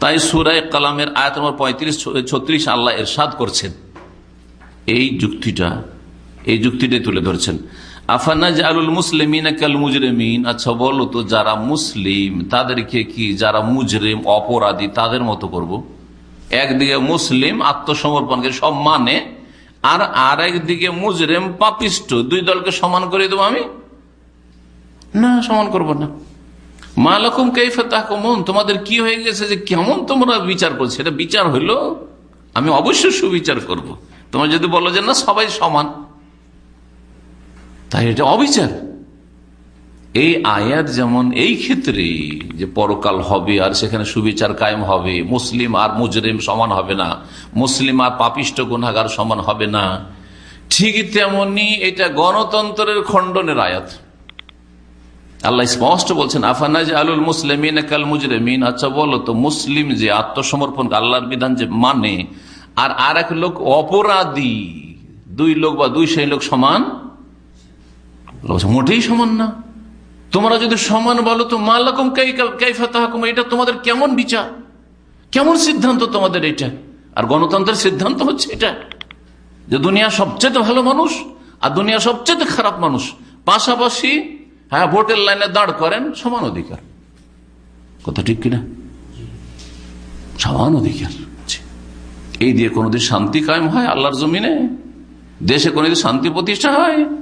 তাই সুরায় কালামের আয়াত নম্বর পঁয়ত্রিশ ছত্রিশ আল্লাহ এরশাদ করছেন। এই যুক্তিটা, এই যুক্তিটাই তুলে ধরছেন। আফানাজ আলুল মুসলিমিন কাল মুজরিমিন আচ্ছা বলো তো, যারা মুসলিম, তাদেরকে কি যারা মুজরিম, অপরাধী, তাদের মতো করব। একদিকে মুসলিম, আত্মসমর্পণকে সব মানে আর আর একদিকে মুজরিম, পাপিষ্ট, দুই দলকে সমান করে দেবো আমি? না, সমান করব না। মালাকুম কৈফে তাহমন তোমাদের কি হয়ে গেছে যে কেমন তোমরা বিচার করছ? এটা বিচার হইল, আমি অবশ্যই সুবিচার করব। তোমরা যদি বলো যে না, সবাই সমান। তাই এটা অবিচার। এই আয়াত যেমন এই ক্ষেত্রে যে পরকাল হবে আর সেখানে সুবিচার কায়েম হবে, মুসলিম আর মুজরিম সমান হবে না, মুসলিম আর পাপিষ্ট গুনাগার সমান হবে না, ঠিক তেমনি এটা গণতন্ত্রের খণ্ডনের আয়াত। আল্লাহ স্পষ্ট বলছেন আফানাজ আলুল মুসলিমিন কাল মুজরিমিন? আচ্ছা বলো তো, মুসলিম যে আত্মসমর্পণ, আল্লাহর বিধান যে মানে আর আর এক লোক অপরাধী, দুই লোক বা দুই সেই লোক সমান? মোটেই সমান না। তোমরা যদি সমান বলো তো মাল্লাকুম কাইফাতাহকুম এটা তোমাদের কেমন বিচার? কেমন সিদ্ধান্ত তোমাদের এটা? আর গণতন্ত্রের সিদ্ধান্ত হচ্ছে এটা, যে দুনিয়া সবচেয়ে ভালো মানুষ আর দুনিয়া সবচেয়ে খারাপ মানুষ। পাশাপাশি হ্যাঁ ভোটের লাইনে দাঁড় করেন, সমান অধিকার। কথা ঠিক কিনা? সমান অধিকার। এই দিয়ে কোনোদিন শান্তি কায়েম হয় আল্লাহর জমিনে? দেশে কোনোদিন শান্তি প্রতিষ্ঠা হয়?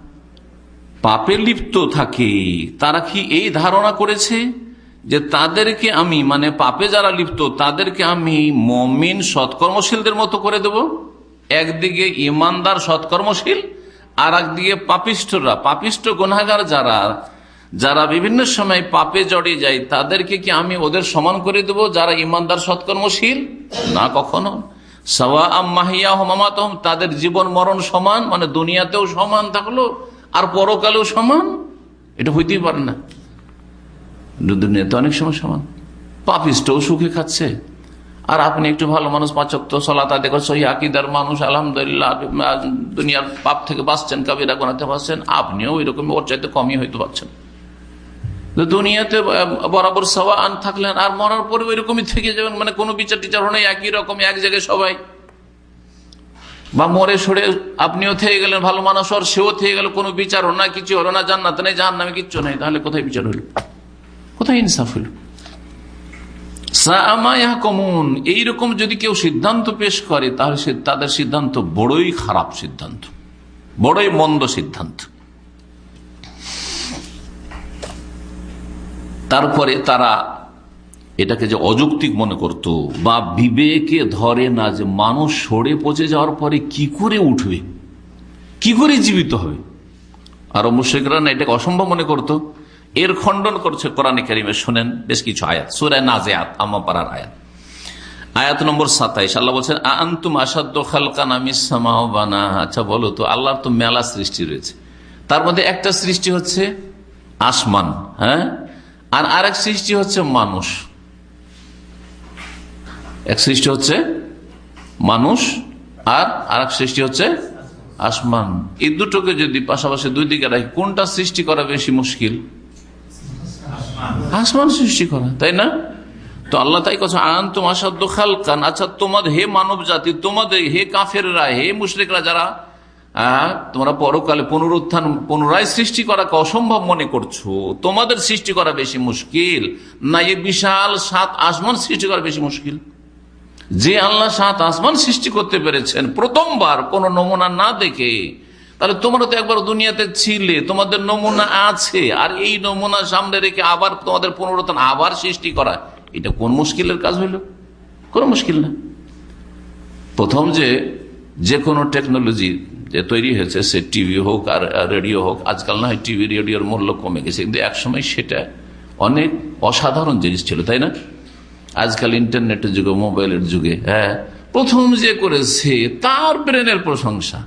পাপে লিপ্ত থাকে, তারা কি এই ধারণা করেছে যে তাদেরকে আমি মানে পাপে যারা লিপ্ত, তাদেরকে আমি মমিন সৎকর্মশীলদের মতো করে দেব? একদিকে ইমানদার সৎকর্মশীল আর একদিকে পাপিষ্টরা পাপিষ্ট গুনাগার যারা যারা বিভিন্ন সময় পাপে জড়িয়ে যায়, তাদেরকে কি আমি ওদের সমান করে দেব যারা ইমানদার সৎকর্মশীল? না, কখনো। সওয়া মাহিয়া হমামাত তাদের জীবন মরণ সমান মানে দুনিয়াতেও সমান থাকল। আর পরকালেও সমান? এটা হইতেই পারে না। দুনিয়াতে অনেক সময় সমান। পাপিষ্টও সুখে খাচ্ছে। আর আপনি একটু ভালো মানুষ পাঁচক্ত সলাতা দেখো সহি আকিদার মানুষ, আলহামদুলিল্লাহ, দুনিয়ার পাপ থেকে বাঁচছেন, কাবিরা গোনাতে পারছেন আপনিও এরকম ওর চাইতে কমই হইতে পারছেন। দুনিয়াতে বরাবর সবা আন থাকলেন, আর মরার পরে এরকমই থেকে যাবেন মানে কোনো বিচার টিচার হলে একই রকম, এক জায়গায় সবাই বা মরে সরে আপনিও থেকে গেলেন, ভালো মানুষ আর সেও থেকে গেল, কোনো বিচার হলো না, কিছু হলো না, জান্নাত নেই জাহান নামে কিচ্ছু নেই, তাহলে কোথায় বিচার হইল কোথায় ইনসাফ হলো? কমন এইরকম যদি কেউ সিদ্ধান্ত পেশ করে, তাহলে তাদের সিদ্ধান্ত বড়ই খারাপ সিদ্ধান্ত, বড়ই মন্দ সিদ্ধান্ত। তারপরে তারা এটাকে যে অযৌক্তিক মনে করত, বা বিবেকে ধরে না যে মানুষ সরে পচে যাওয়ার পরে কি করে উঠবে? কি করে জীবিত হবে? আরও মুশেকরা না এটাকে অসম্ভব মনে করতো। এর খণ্ডন করছে কোরআনে কারিমে। শোনেন, বেশ কিছু আয়াত। সুরায় নাজেয়াত আমা পাড়ার আয়াত। আয়াত নম্বর সাতাইশ। আল্লাহ বলছেন আন্তুম আসাদ্দ খালকান বানা? আচ্ছা বলো তো, আল্লাহর তো মেলা সৃষ্টি রয়েছে। তার মধ্যে একটা সৃষ্টি হচ্ছে আসমান হ্যাঁ? আর আরেক সৃষ্টি হচ্ছে মানুষ। এক সৃষ্টি হচ্ছে মানুষ আর আরেক সৃষ্টি হচ্ছে আসমান। এই দুটোকে যদি পাশাপাশি দুই দিকে রাখি, কোনটা সৃষ্টি করা বেশি মুশকিল? আসমান সৃষ্টি করা, তাই না? তো আল্লাহ তাই কথা আন তোমার সাধ্য খালকান আচ্ছা তোমাদের হে মানব জাতি তোমাদের হে কাফেররা, হে মুশরিকরা যারা তোমরা পরকালে পুনরুত্থান, পুনরায় সৃষ্টি করাকে অসম্ভব মনে করছ, তোমাদের সৃষ্টি করা বেশি মুশকিল। না এ বিশাল সাত আসমান সৃষ্টি করা বেশি মুশকিল। যে আল্লাহ সাত আসমান সৃষ্টি করতে পেরেছেন, প্রথমবার কোন নমুনা না দেখে, তাহলে তোমরা তো একবার দুনিয়াতে ছিলে, তোমাদের নমুনা আছে, আর এই নমুনা সামনে রেখে আবার তোমাদের পুনরুত্থান আবার সৃষ্টি করা, এটা কোন মুশকিলের কাজ হইল? কোন মুশকিল না। প্রথম যে যে কোনো টেকনোলজি যে তৈরি হয়েছে, সে টিভি হোক আর রেডিও হোক, আজকাল না হয় টিভি রেডিওর মূল্য কমে গেছে, কিন্তু একসময় সেটা অনেক অসাধারণ জিনিস ছিল, তাই না? আজকাল ইন্টারনেটের যুগে মোবাইলের যুগে হ্যাঁ প্রথম যে করেছে তার ব্রেনের প্রশংসা।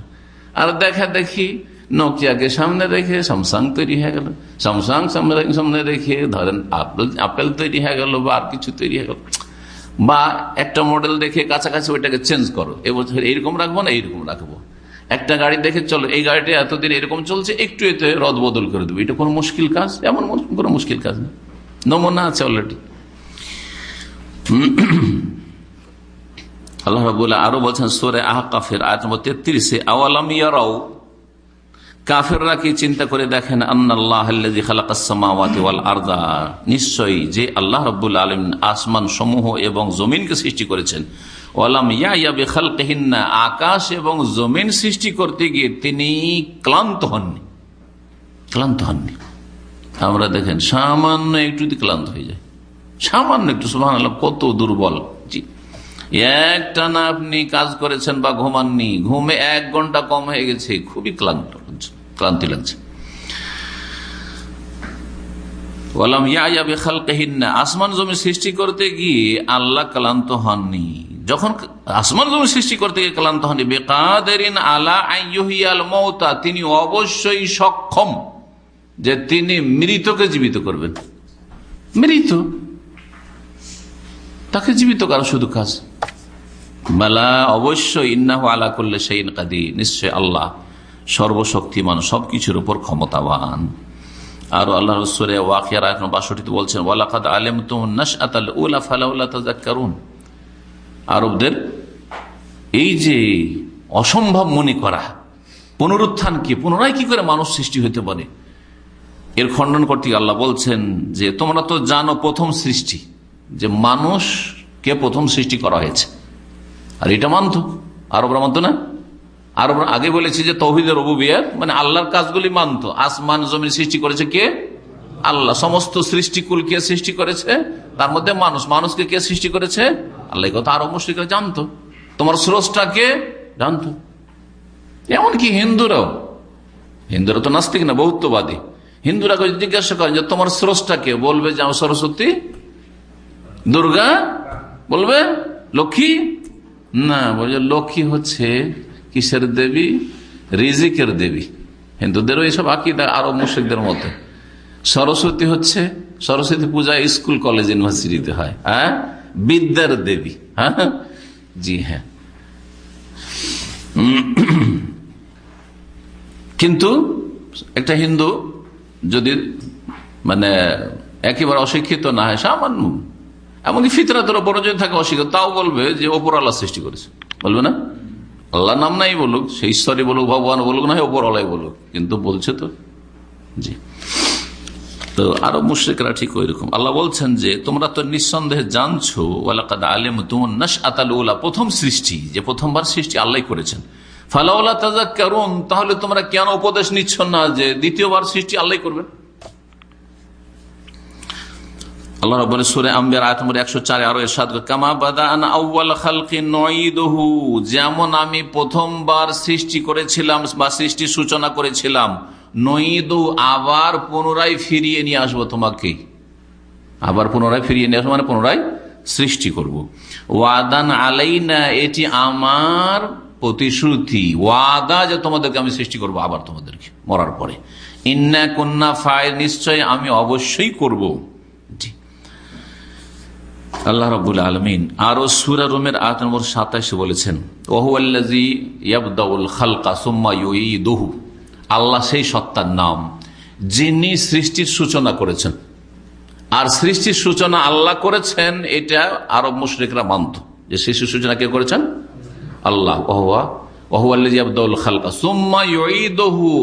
আর দেখা দেখি নোকিয়াকে সামনে রেখে স্যামসাং তৈরি হয়ে গেল। স্যামসাং সামনে রেখে ধরেন আপেল তৈরি হয়ে গেল বা আর কিছু তৈরি হয়ে গেল। বা একটা মডেল দেখে কাছাকাছি ওইটাকে চেঞ্জ করো। এবছর এইরকম রাখব না, এইরকম রাখব। একটা গাড়ি দেখে চলো, এই গাড়িটা এতদিন এরকম চলছে, একটু এতে রদ বদল করে দেবো। এটা কোনো মুশকিল কাজ? এমন কোনো মুশকিল কাজ না। নমুনা আছে অলরেডি আল্লাহ রাবুল্লাহ আরও বলছেন, সোরে আহ কাফের আয়াত নম্বর তেত্রিশে আওয়ালাম ইয়ারাও কাফেররা কি চিন্তা করে দেখেন আর্দা? নিশ্চয়ই যে আল্লাহ রব্বুল আলম আসমান সমূহ এবং জমিনকে সৃষ্টি করেছেন। ওয়ালাম ইয়াবে খালকহিন্না আকাশ এবং জমিন সৃষ্টি করতে গিয়ে তিনি ক্লান্ত হননি। ক্লান্ত হননি। আমরা দেখেন, সামান্য একটু ক্লান্ত হয়ে যায় সামান্য একটু সুবাহ কত দুর্বল। জি। একটা না আপনি কাজ করেছেন বা ঘুমাননি, ঘুমে এক ঘণ্টা কম হয়ে গেছে, খুবই ক্লান্ত ক্লান্তি লাগছে। আসমান জমি সৃষ্টি করতে গিয়ে আল্লাহ ক্লান্ত হননি। যখন আসমান জমি সৃষ্টি করতে গিয়ে ক্লান্ত হননি, বেকাদেরিন আলা আল মৌতা, তিনি অবশ্যই সক্ষম যে তিনি মৃতকে জীবিত করবেন। মৃত? তাকে জীবিত করা শুধু কাজ বেলা অবশ্যই ইন্নাহ আলা করলে সেই কাদি নিশ্চয় আল্লাহ সর্বশক্তিমান, সবকিছুর উপর ক্ষমতাবান। আর আল্লাহ রসুরে ওয়াকিয়ার এখন বাষট্টিতে বলছেন, ওয়ালাকাদ আলেম তাজাক্কারুন আরবদের এই যে অসম্ভব মনে করা, পুনরুত্থান কি, পুনরায় কি করে মানুষ সৃষ্টি হতে পারে? এর খণ্ডন করতে আল্লাহ বলছেন যে, তোমরা তো জানো প্রথম সৃষ্টি। যে মানুষকে প্রথম সৃষ্টি করা হয়েছে। আর এটা মানত। আরবরা মানত না? আরব আগে বলেছি যে তহিদের রবুবিয়ার মানে আল্লাহর কাজগুলি মানত। আসমান, জমিন সৃষ্টি করেছে কে? আল্লাহ। সমস্ত সৃষ্টিকুল কে সৃষ্টি করেছে? তার মধ্যে মানুষ। মানুষকে কে সৃষ্টি করেছে? আল্লাহ। কথা আরব মুশ্রিকরা জানতো। তোমার স্রষ্টাকে জানতো। এমনকি হিন্দুরাও। হিন্দুরা তো নাস্তিক না, বহুত্ববাদী। হিন্দুরা জিজ্ঞাসা করেন যে তোমার স্রষ্টাকে বলবে যে আমার সরস্বতী দুর্গা? বলবে, লক্ষ্মী? না, বলছে, লক্ষ্মী হচ্ছে কিসের দেবী? রিজিকের দেবী। হিন্দুদেরও এইসব আকিদা আরও মুশ্রিকদের মতো। সরস্বতী হচ্ছে, সরস্বতী পূজা স্কুল, কলেজ, ইউনিভার্সিটিতে হয়। হ্যাঁ? বিদ্যার দেবী। হ্যাঁ? জি হ্যাঁ। কিন্তু একটা হিন্দু যদি মানে একেবারে অশিক্ষিত না হয়, সামান্য এমনকি ফিতরাতের ওপরে যদি থাকে অশিক্ষিত তাও বলবে যে ওপর আল্লাহ সৃষ্টি করেছে। বলবে না? আল্লাহ নাম নাই বলুক, সেই ঈশ্বরই বলুক, ভগবান বলুক, না ওপর আল্লাহ বলুক, কিন্তু বলছে তো। জি। তো আরও মুশ্রিকরা ঠিক ওই রকম আল্লাহ বলছেন যে, তোমরা তো নিঃসন্দেহে জানছো আলেম তুমন প্রথম সৃষ্টি, যে প্রথমবার সৃষ্টি আল্লাহ করেছেন। ফালাউলা তাজা কারণ তাহলে তোমরা কেন উপদেশ নিচ্ছ না যে দ্বিতীয়বার সৃষ্টি আল্লাহ করবেন আল্লাহ রব সুরে আম্বের আয়াত একশো চারে আরও এরশাদ কামা বাদান আউ্বাল খালকি নঈদহু যেমন আমি প্রথমবার সৃষ্টি করেছিলাম বা সৃষ্টির সূচনা করেছিলাম, নঈদু আবার পুনরায় ফিরিয়ে নিয়ে আসব তোমাকে। আবার পুনরায় ফিরিয়ে নিয়ে আসব মানে পুনরায় সৃষ্টি করব। ওয়াদান আলাইনা এটি আমার প্রতিশ্রুতি। ওয়াদা যে তোমাদেরকে আমি সৃষ্টি করব আবার তোমাদেরকে মরার পরে। ইন্না কন্যা ফায় নিশ্চয় আমি অবশ্যই করব। জি। আল্লাহ রবুল আলমিন আরও সুরা রুমের আট নম্বর সাতাশে বলেছেন ওহুয়াল্লাজি ইয়াবদাউল খালকা সুম্মা দহু আল্লাহ সেই সত্তার নাম, যিনি সৃষ্টির সূচনা করেছেন। আর সৃষ্টির সূচনা আল্লাহ করেছেন, এটা আরব মুশরিকরা মানত। যে সৃষ্টির সূচনা কে করেছেন? আল্লাহ। সুম্মা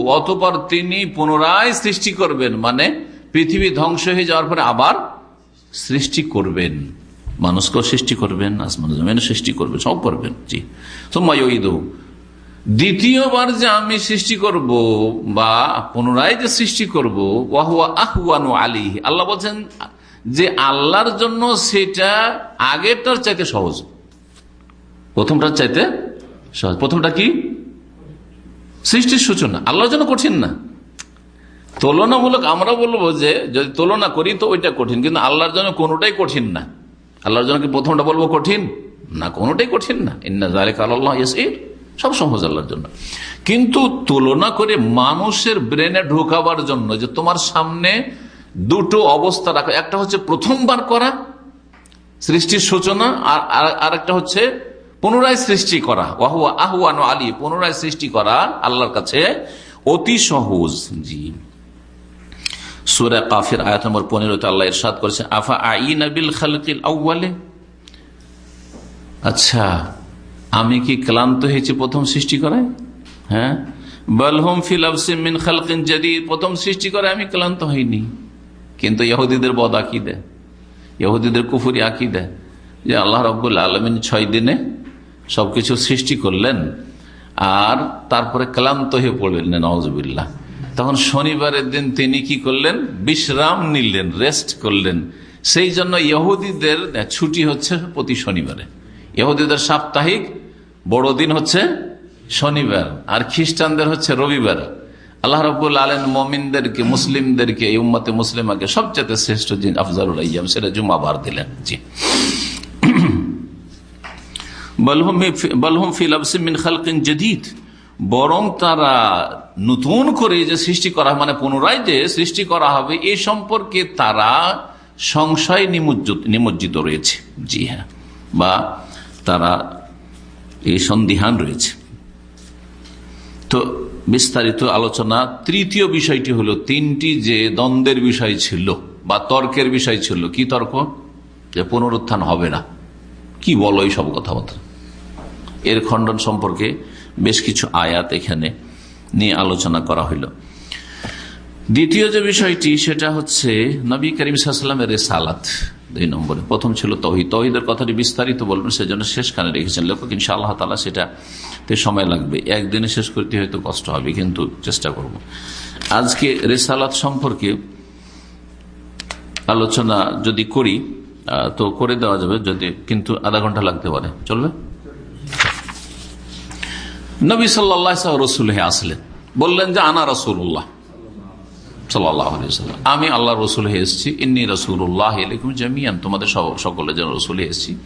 অতপর তিনি পুনরায় সৃষ্টি করবেন। মানে পৃথিবী ধ্বংস হয়ে যাওয়ার পরে আবার সৃষ্টি করবেন। মানুষকেও সৃষ্টি করবেন, আসমান জমিন সৃষ্টি করবেন, সব করবেন, জি। সোম্মাইদ দ্বিতীয়বার যে আমি সৃষ্টি করব বা পুনরায় যে সৃষ্টি করব ওয়াহুয়া আহওয়ানু আলী আল্লাহ বলছেন যে আল্লাহর জন্য সেটা আগেরটার চাইতে সহজ। প্রথমটার চাইতে সহজ। প্রথমটা কি? সৃষ্টির সূচনা। আল্লাহর জন্য কঠিন না। তুলনামূলক আমরা বলব যে যদি তুলনা করি তো ওইটা কঠিন, কিন্তু আল্লাহর জন্য কোনোটাই কঠিন না। আল্লাহর জন্য কি প্রথমটা বলব কঠিন? না, কোনোটাই কঠিন না। ইন্না জালেক আল্লাহ সব সহজ আল্লাহর জন্য। কিন্তু তুলনা করে মানুষের ব্রেনে ঢোকাবার জন্য যে তোমার সামনে দুটো অবস্থা রাখা, একটা হচ্ছে প্রথমবার করা, সৃষ্টির সূচনা, আর আর একটা হচ্ছে পুনরায় সৃষ্টি করা। আহুয়ান আলী, পুনরায় সৃষ্টি করা আল্লাহর কাছে অতি সহজ। জি। সুরা কাফির আয়াত নম্বর পনেরোতে আল্লাহ ইরশাদ করেছে আফা আই নবিল খালকিল আউ্বালে আচ্ছা আমি কি ক্লান্ত হয়েছি প্রথম সৃষ্টি করায় হ্যাঁ? বলহম ফিল মিন খালকিন যদি প্রথম সৃষ্টি করে আমি ক্লান্ত হইনি। কিন্তু ইহুদিদের বদ আঁকি দেয় ইহুদিদের কুফুরি আঁকি দেয় যে আল্লাহ রব্বুল আলমিন ছয় দিনে সবকিছু সৃষ্টি করলেন আর তারপরে ক্লান্ত হয়ে পড়লেন নওয়াজবিল্লাহ তখন শনিবারের দিন তিনি কি করলেন? বিশ্রাম নিলেন রেস্ট করলেন। সেই জন্য ইহুদিদের ছুটি হচ্ছে প্রতি শনিবারে। ইহুদিদের সাপ্তাহিক বড়দিন হচ্ছে শনিবার। আর খ্রিস্টানদের হচ্ছে রবিবার। আল্লাহ রবুল আলম মমিনদেরকে, মুসলিমদেরকে উম্মতে মুসলিমাকে সবচেয়ে শ্রেষ্ঠ দিন আফজারুল আয়াম সেটা জুমাবার দিলেন। জি। বলহুম ফিল মিন খালকিন জদিদ। বরং তারা নতুন করে যে সৃষ্টি করা মানে পুনরায় যে সৃষ্টি করা হবে এই সম্পর্কে তারা সংশয় নিমজ্জিত রয়েছে। জি হ্যাঁ। বা তারা এই সন্দিহান রয়েছে। তো বিস্তারিত আলোচনা, তৃতীয় বিষয়টি হলো তিনটি যে দ্বন্দ্বের বিষয় ছিল বা তর্কের বিষয় ছিল, কি তর্ক? যে পুনরুত্থান হবে না। কি বলো এই সব কথাবার্তা? এর খণ্ডন সম্পর্কে বেশ কিছু আয়াত এখানে নিয়ে আলোচনা করা হইল। দ্বিতীয় যে বিষয়টি, সেটা হচ্ছে নবী করিম সাল্লামের রেসালাত দুই নম্বরে। প্রথম ছিল তহিদ। তহিদের কথাটি বিস্তারিত বলবেন, সেজন্য শেষ কানে রেখেছেন লেখক। ইনশা আল্লাহ তালা সেটা সময় লাগবে। একদিনে শেষ করতে হয়তো কষ্ট হবে, কিন্তু চেষ্টা করব। আজকে রেসালাত সম্পর্কে আলোচনা যদি করি তো করে দেওয়া যাবে, যদি কিন্তু আধা ঘণ্টা লাগতে পারে। চলবে? নবী সাল্লাহ রসুল আসলেন। বললেন যে, আনা রসুল্লাহ আমি আল্লাহ রসুল হয়ে এসেছি। ইন্নি রসুল্লাহ জামিয়ান তোমাদের সকলের জন্য রসুল এসেছি।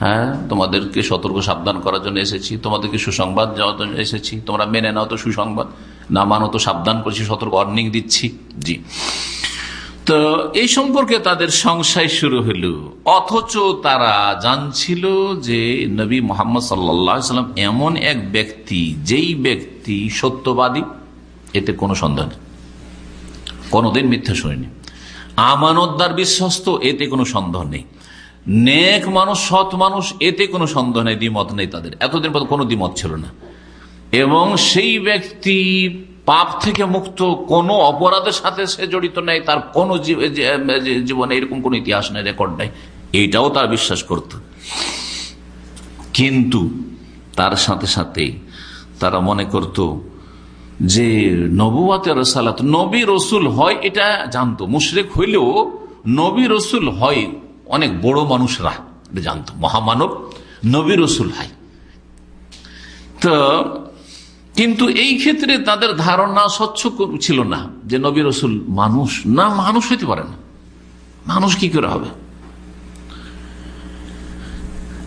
হ্যাঁ তোমাদেরকে সতর্ক সাবধান করার জন্য এসেছি। তোমাদেরকে সুসংবাদ যাওয়ার জন্য এসেছি। তোমরা মেনে নাও তো সুসংবাদ। না মানো তো সাবধান করছি, সতর্ক অর্নিং দিচ্ছি। জি। তো এই সম্পর্কে তাদের সংশয় শুরু হইল অথচ তারা জানছিল যে নবী মোহাম্মদ সাল্লাম এমন এক ব্যক্তি, যেই ব্যক্তি সত্যবাদী, এতে কোনো সন্দেহ নেই। কোনোদিন মিথ্যা শুনিনি। আমানতদার বিশ্বস্ত, এতে কোনো সন্দেহ নেই। নেক মানুষ, সৎ মানুষ, এতে কোনো সন্দেহ নেই, দ্বিমত নেই তাদের। এতদিন পর কোনো দ্বিমত ছিল না। এবং সেই ব্যক্তি পাপ থেকে মুক্ত কোনো অপরাধের সাথে সে জড়িত নেই, তার কোনো জীবনে এরকম কোন ইতিহাস নেই, রেকর্ড নেই। এইটাও তার বিশ্বাস করত। কিন্তু তার সাথে সাথে তারা মনে করত যে নবুয়াতে রসালাত, নবী রসুল হয় এটা জানতো। মুশরেক হইলেও নবী রসুল হয় অনেক বড় মানুষরা জানতো। মহামানব নবী রসুল হয়। তো কিন্তু এই ক্ষেত্রে তাদের ধারণা স্বচ্ছ ছিল না যে নবী রসুল মানুষ। না, মানুষ হইতে পারে না। মানুষ কি করে হবে?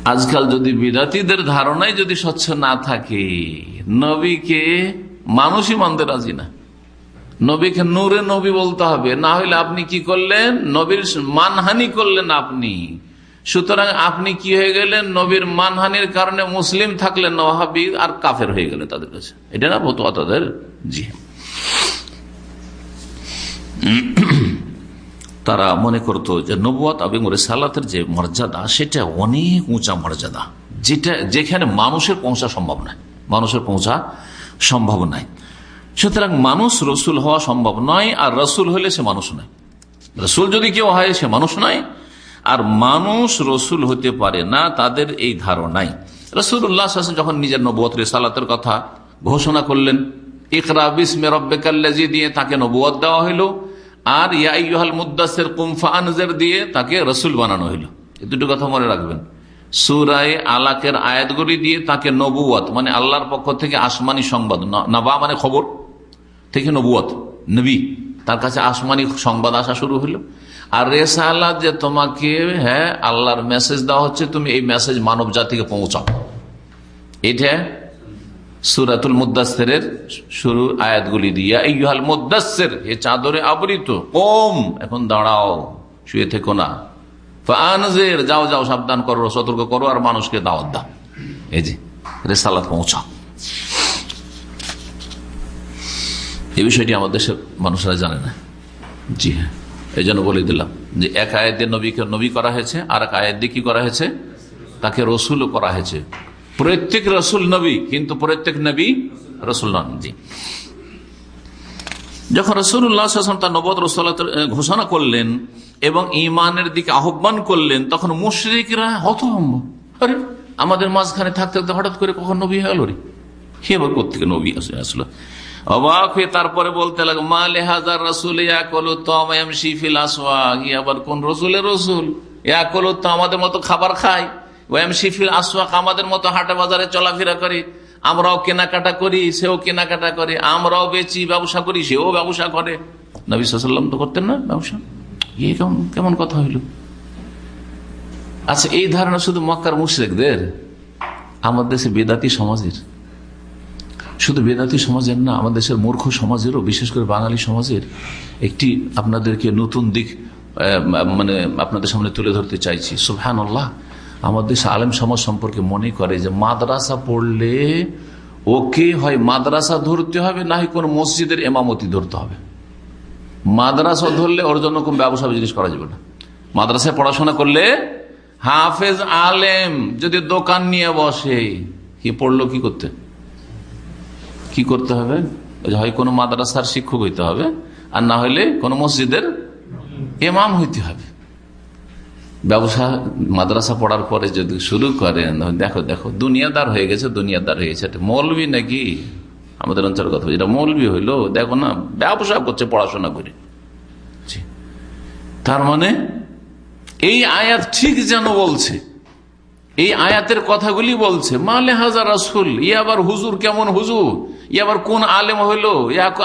আজকাল যদি বিদাতিদের ধারণাই যদি স্বচ্ছ না থাকে, নবীকে মানুষই মানতে রাজি না। নবীকে নূরে নবী বলতে হবে। না হইলে আপনি কি করলেন? নবীর মানহানি করলেন আপনি। সুতরাং আপনি কি হয়ে গেলেন? নবীর মানহানির কারণে মুসলিম থাকলেন নহাবি আর কাফের হয়ে গেলেন তাদের কাছে। এটা না বতো তাদের জি তারা মনে করত যে নবুয়াত এবং সালাতের যে মর্যাদা, সেটা অনেক উঁচা মর্যাদা, যেটা যেখানে মানুষের পৌঁছা সম্ভব নয়। মানুষের পৌঁছা সম্ভব নয়। সুতরাং মানুষ রসুল হওয়া সম্ভব নয় আর রসুল হলে সে মানুষ নয়। রসুল যদি কেউ হয়, সে মানুষ নয়। আর মানুষ রসুল হতে পারে না তাদের এই ধারণাই। রসুল্লাহ যখন নিজের নবুয় সালাতের কথা ঘোষণা করলেন, ইকরা বিসমে রব্বেকাল্লাজি দিয়ে তাকে নবুয় দেওয়া হইল, আর ইয়াইহাল মুদাসের কুমফা আনজের দিয়ে তাকে রসুল বানানো হইল। এই দুটো কথা মনে রাখবেন। সুরায় আলাকের আয়াতগুলি দিয়ে তাকে নবুয়াত মানে আল্লাহর পক্ষ থেকে আসমানি সংবাদ নবা মানে খবর, থেকে নবুয়াত, নবী, তার কাছে আসমানি সংবাদ আসা শুরু হইল। আর রেসালা যে তোমাকে হ্যাঁ আল্লাহর মেসেজ দেওয়া হচ্ছে, তুমি এই মেসেজ মানব জাতিকে পৌঁছাও। এটা সুরাতুল মুদাসের শুরু আয়াতগুলি দিয়া ইহাল মুদাসের এ চাদরে আবৃত, কম, এখন দাঁড়াও, শুয়ে থেকো না। ফানজের, যাও যাও, সাবধান করো, সতর্ক করো, আর মানুষকে দাওয়াত দাও। এই যে, রেসালাত পৌঁছাও। এই বিষয়টি আমাদের দেশের মানুষরা জানে না। জি হ্যাঁ। এই জন্য বলে দিলাম যে এক আয়াত নবীকে নবী করা হয়েছে, আর এক আয়াত দিয়ে কি করা হয়েছে? তাকে রসুলও করা হয়েছে। প্রত্যেক রসুল নবী, কিন্তু প্রত্যেক নবী রসুল যখন রসুল্লাহ তার নবদ রসুল ঘোষণা করলেন এবং ইমানের দিকে আহ্বান করলেন, তখন মুশ্রিকরা হতভম্ব। আরে, আমাদের মাঝখানে থাকতে থাকতে হঠাৎ করে কখন নবী হয়ে গেল রে? কে আবার কোথেকে নবী আসে আসলো? অবাক হয়ে তারপরে বলতে লাগল, মা লেহাজার রসুল আসওয়াক। আবার কোন রসুলের রসুল? ইয়া কলো তো আমাদের মতো খাবার খায় ওয়াম শিফিল আসওয়াক, আমাদের মতো হাটে বাজারে চলাফেরা করে? আমরাও কেনাকাটা করি, সেও কেনাকাটা করে। আমরাও বেচি, ব্যবসা করি, সেও ব্যবসা করে। নবী তো করতেন না ব্যবসা? ইয়ে কেমন কেমন কথা হইল? আচ্ছা এই ধারণা শুধু মক্কার মুশ্রেকদের, আমার দেশে বেদাতি সমাজের। শুধু বেদাতি সমাজের না, আমাদের দেশের মূর্খ সমাজেরও, বিশেষ করে বাঙালি সমাজের একটি আপনাদেরকে নতুন দিক মানে আপনাদের সামনে তুলে ধরতে চাইছি। সুহান আল্লাহ আমাদের দেশে আলেম সমাজ সম্পর্কে মনে করে যে মাদ্রাসা পড়লে ওকে হয় মাদ্রাসা ধরতে হবে, না হয় কোন মসজিদের এমামতি ধরতে হবে। মাদ্রাসা ধরলে ওর জন্য কোন ব্যবসা বিজনেস করা যাবে না। মাদ্রাসায় পড়াশোনা করলে হাফেজ আলেম যদি দোকান নিয়ে বসে কি পড়ল কি করতে? কি করতে হবে? হয় কোনো মাদ্রাসার শিক্ষক হইতে হবে, আর না হলে কোনো মসজিদের এমাম হইতে হবে। ব্যবসা, মাদ্রাসা পড়ার পরে যদি শুরু করেন দেখো দেখো, দুনিয়াদার হয়ে গেছে, দুনিয়াদার হয়ে গেছে। মৌলবি নাকি? আমাদের অঞ্চলের কথা এটা মৌলবি হইল। দেখো না, ব্যবসা করছে, পড়াশোনা করে। তার মানে এই আয়াত ঠিক যেন বলছে, এই আয়াতের কথাগুলি বলছে, মালে হাজার রাসুল ই আবার হুজুর কেমন হুজুর? ই আবার কোন আলেম হইল?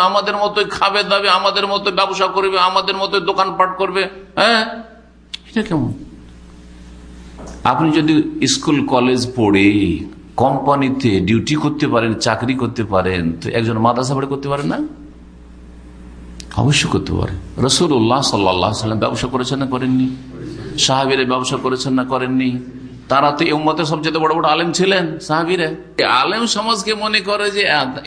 আমাদের মতো খাবে দাবে, আমাদের মতো ব্যবসা করবে, আমাদের মতো দোকানপাট করবে হ্যাঁ? এটা কেমন? আপনি যদি স্কুল, কলেজ পড়ে কোম্পানিতে ডিউটি করতে পারেন, চাকরি করতে পারেন, তো একজন মাদ্রাসা পড়ে করতে পারেন না? অবশ্যই করতে পারে। রসুল্লাহ সাল্লাম ব্যবসা করেছেন না করেননি? সাহাবিরে ব্যবসা করেছেন না করেননি? তারা তো উম্মতের সবচেয়ে বড় বড় আলেম ছিলেন, সাহাবিরে। আলেম সমাজকে মনে করে যে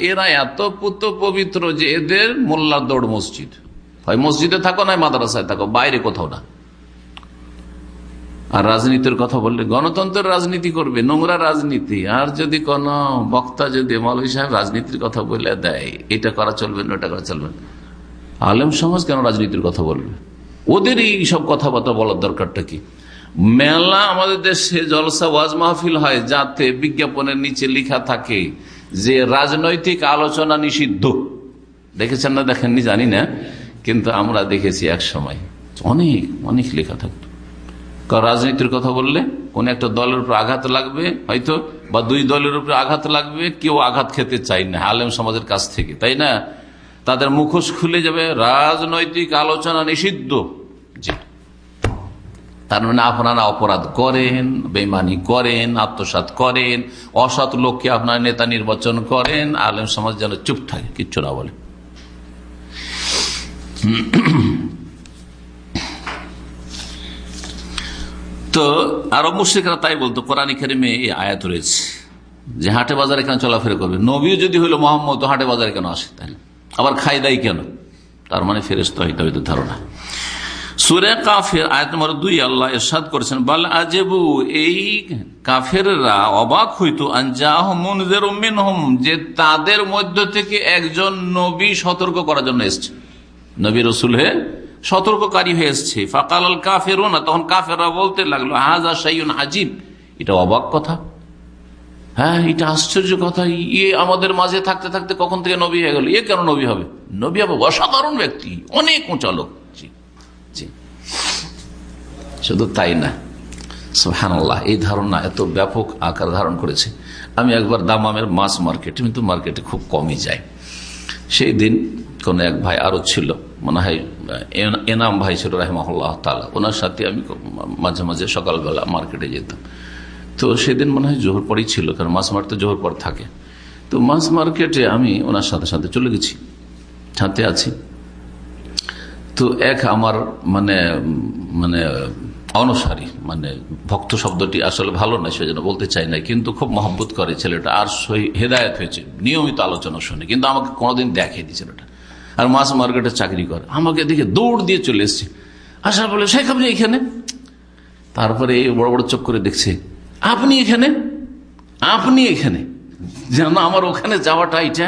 এরা এত পুত পবিত্র যে এদের মোল্লার দৌড় মসজিদ। হয় মসজিদে থাকো না মাদ্রাসায় থাকো, বাইরে কোথাও না। আর রাজনীতির কথা বললে, গণতন্ত্রের রাজনীতি করবে, নোংরা রাজনীতি। আর যদি কোন বক্তা যদি মৌলী সাহেব রাজনীতির কথা বলে দেয়, এটা করা চলবে না, ওটা করা চলবে না। আলেম সমাজ কেন রাজনীতির কথা বলবে? ওদের এই সব কথাবার্তা বলার দরকারটা কি? মেলা আমাদের দেশে জলসা ওয়াজ মাহফিল হয়, যাতে বিজ্ঞাপনের নিচে লিখা থাকে যে রাজনৈতিক আলোচনা নিষিদ্ধ। দেখেছেন না, দেখেননি, জানি না, কিন্তু আমরা দেখেছি এক সময়। অনেক অনেক লেখা থাকতো। কারণ রাজনীতির কথা বললে কোন একটা দলের উপর আঘাত লাগবে, হয়তো, বা দুই দলের উপরে আঘাত লাগবে, কেউ আঘাত খেতে চাই না, আলেম সমাজের কাছ থেকে, তাই না? তাদের মুখোশ খুলে যাবে, রাজনৈতিক আলোচনা নিষিদ্ধ। জি। তার মানে আপনারা অপরাধ করেন বেমানি করেন আত্মসাত করেন, অসৎ লোককে আপনার নেতা নির্বাচন করেন, আলেম সমাজ যেন চুপ থাকে, কিচ্ছু না বলে। তো আরব মুশ্রিকরা তাই বলতো, কোরআন খেরিমে এই আয়াত রয়েছে যে হাটে বাজারে কেন চলাফেরা করবে? নবীও যদি হইল মোহাম্মদ হাটে বাজারে কেন আসে তাহলে? আবার খাই দাই কেন? তার মানে ফেরেস্ত হইতে হইতে ধারণা। সুরে কাফের, আয়াত দুই, আল্লাহ এরশাদ করেছেন, বাল আজেবু, এই কাফেররা অবাক হইতো যে তাদের মধ্য থেকে একজন নবী সতর্ক করার জন্য এসছে। নবী রসুল হে, সতর্ককারী হয়ে এসছে। ফাকাল আল কাফেরও না তখন কাফেররা বলতে লাগল, হাজা সাইন আজিব এটা অবাক কথা। হ্যাঁ এটা আশ্চর্য কথা। ইয়ে আমাদের মাঝে থাকতে থাকতে কখন থেকে নবী হয়ে গেল? ইয়ে কেন নবী হবে? নবী হবে অসাধারণ ব্যক্তি, অনেক উঁচা লোক। জি জি শুধু তাই না। সোহানাল্লাহ এই ধারণা এত ব্যাপক আকার ধারণ করেছে। আমি একবার দামামের মাছ মার্কেটে, কিন্তু মার্কেটে খুব কমই যাই। সেই দিন কোন এক ভাই আরও ছিল, মনে হয় এনাম ভাই ছিল রাহমাল্লাহ তালা ওনার সাথে আমি মাঝে মাঝে সকালবেলা মার্কেটে যেতাম। তো সেদিন মনে হয় জোহর পরই ছিল, কারণ মাছ মারতে জোহর পর থাকে। তো মাছ মার্কেটে আমি ওনার সাথে সাথে চলে গেছি, সাথে আছি। তো এক আমার মানে মানে অনসারী মানে ভক্ত শব্দটি আসলে ভালো নয়, সেজন্য বলতে চাই না, কিন্তু খুব মহব্বত করে ছেলেটা। আর সই হেদায়ত হয়েছে, নিয়মিত আলোচনা শুনে, কিন্তু আমাকে কোনোদিন দেখেনি ছেলেটা। আর মাছ মার্কেটে চাকরি করে, আমাকে দেখে দৌড় দিয়ে চলে এসছে। আসার বলে, শেখ, আপনি এখানে? তারপরে এই বড় বড় চোখ করে দেখছে, আপনি এখানে? আপনি এখানে? যেন আমার ওখানে যাওয়াটা এটা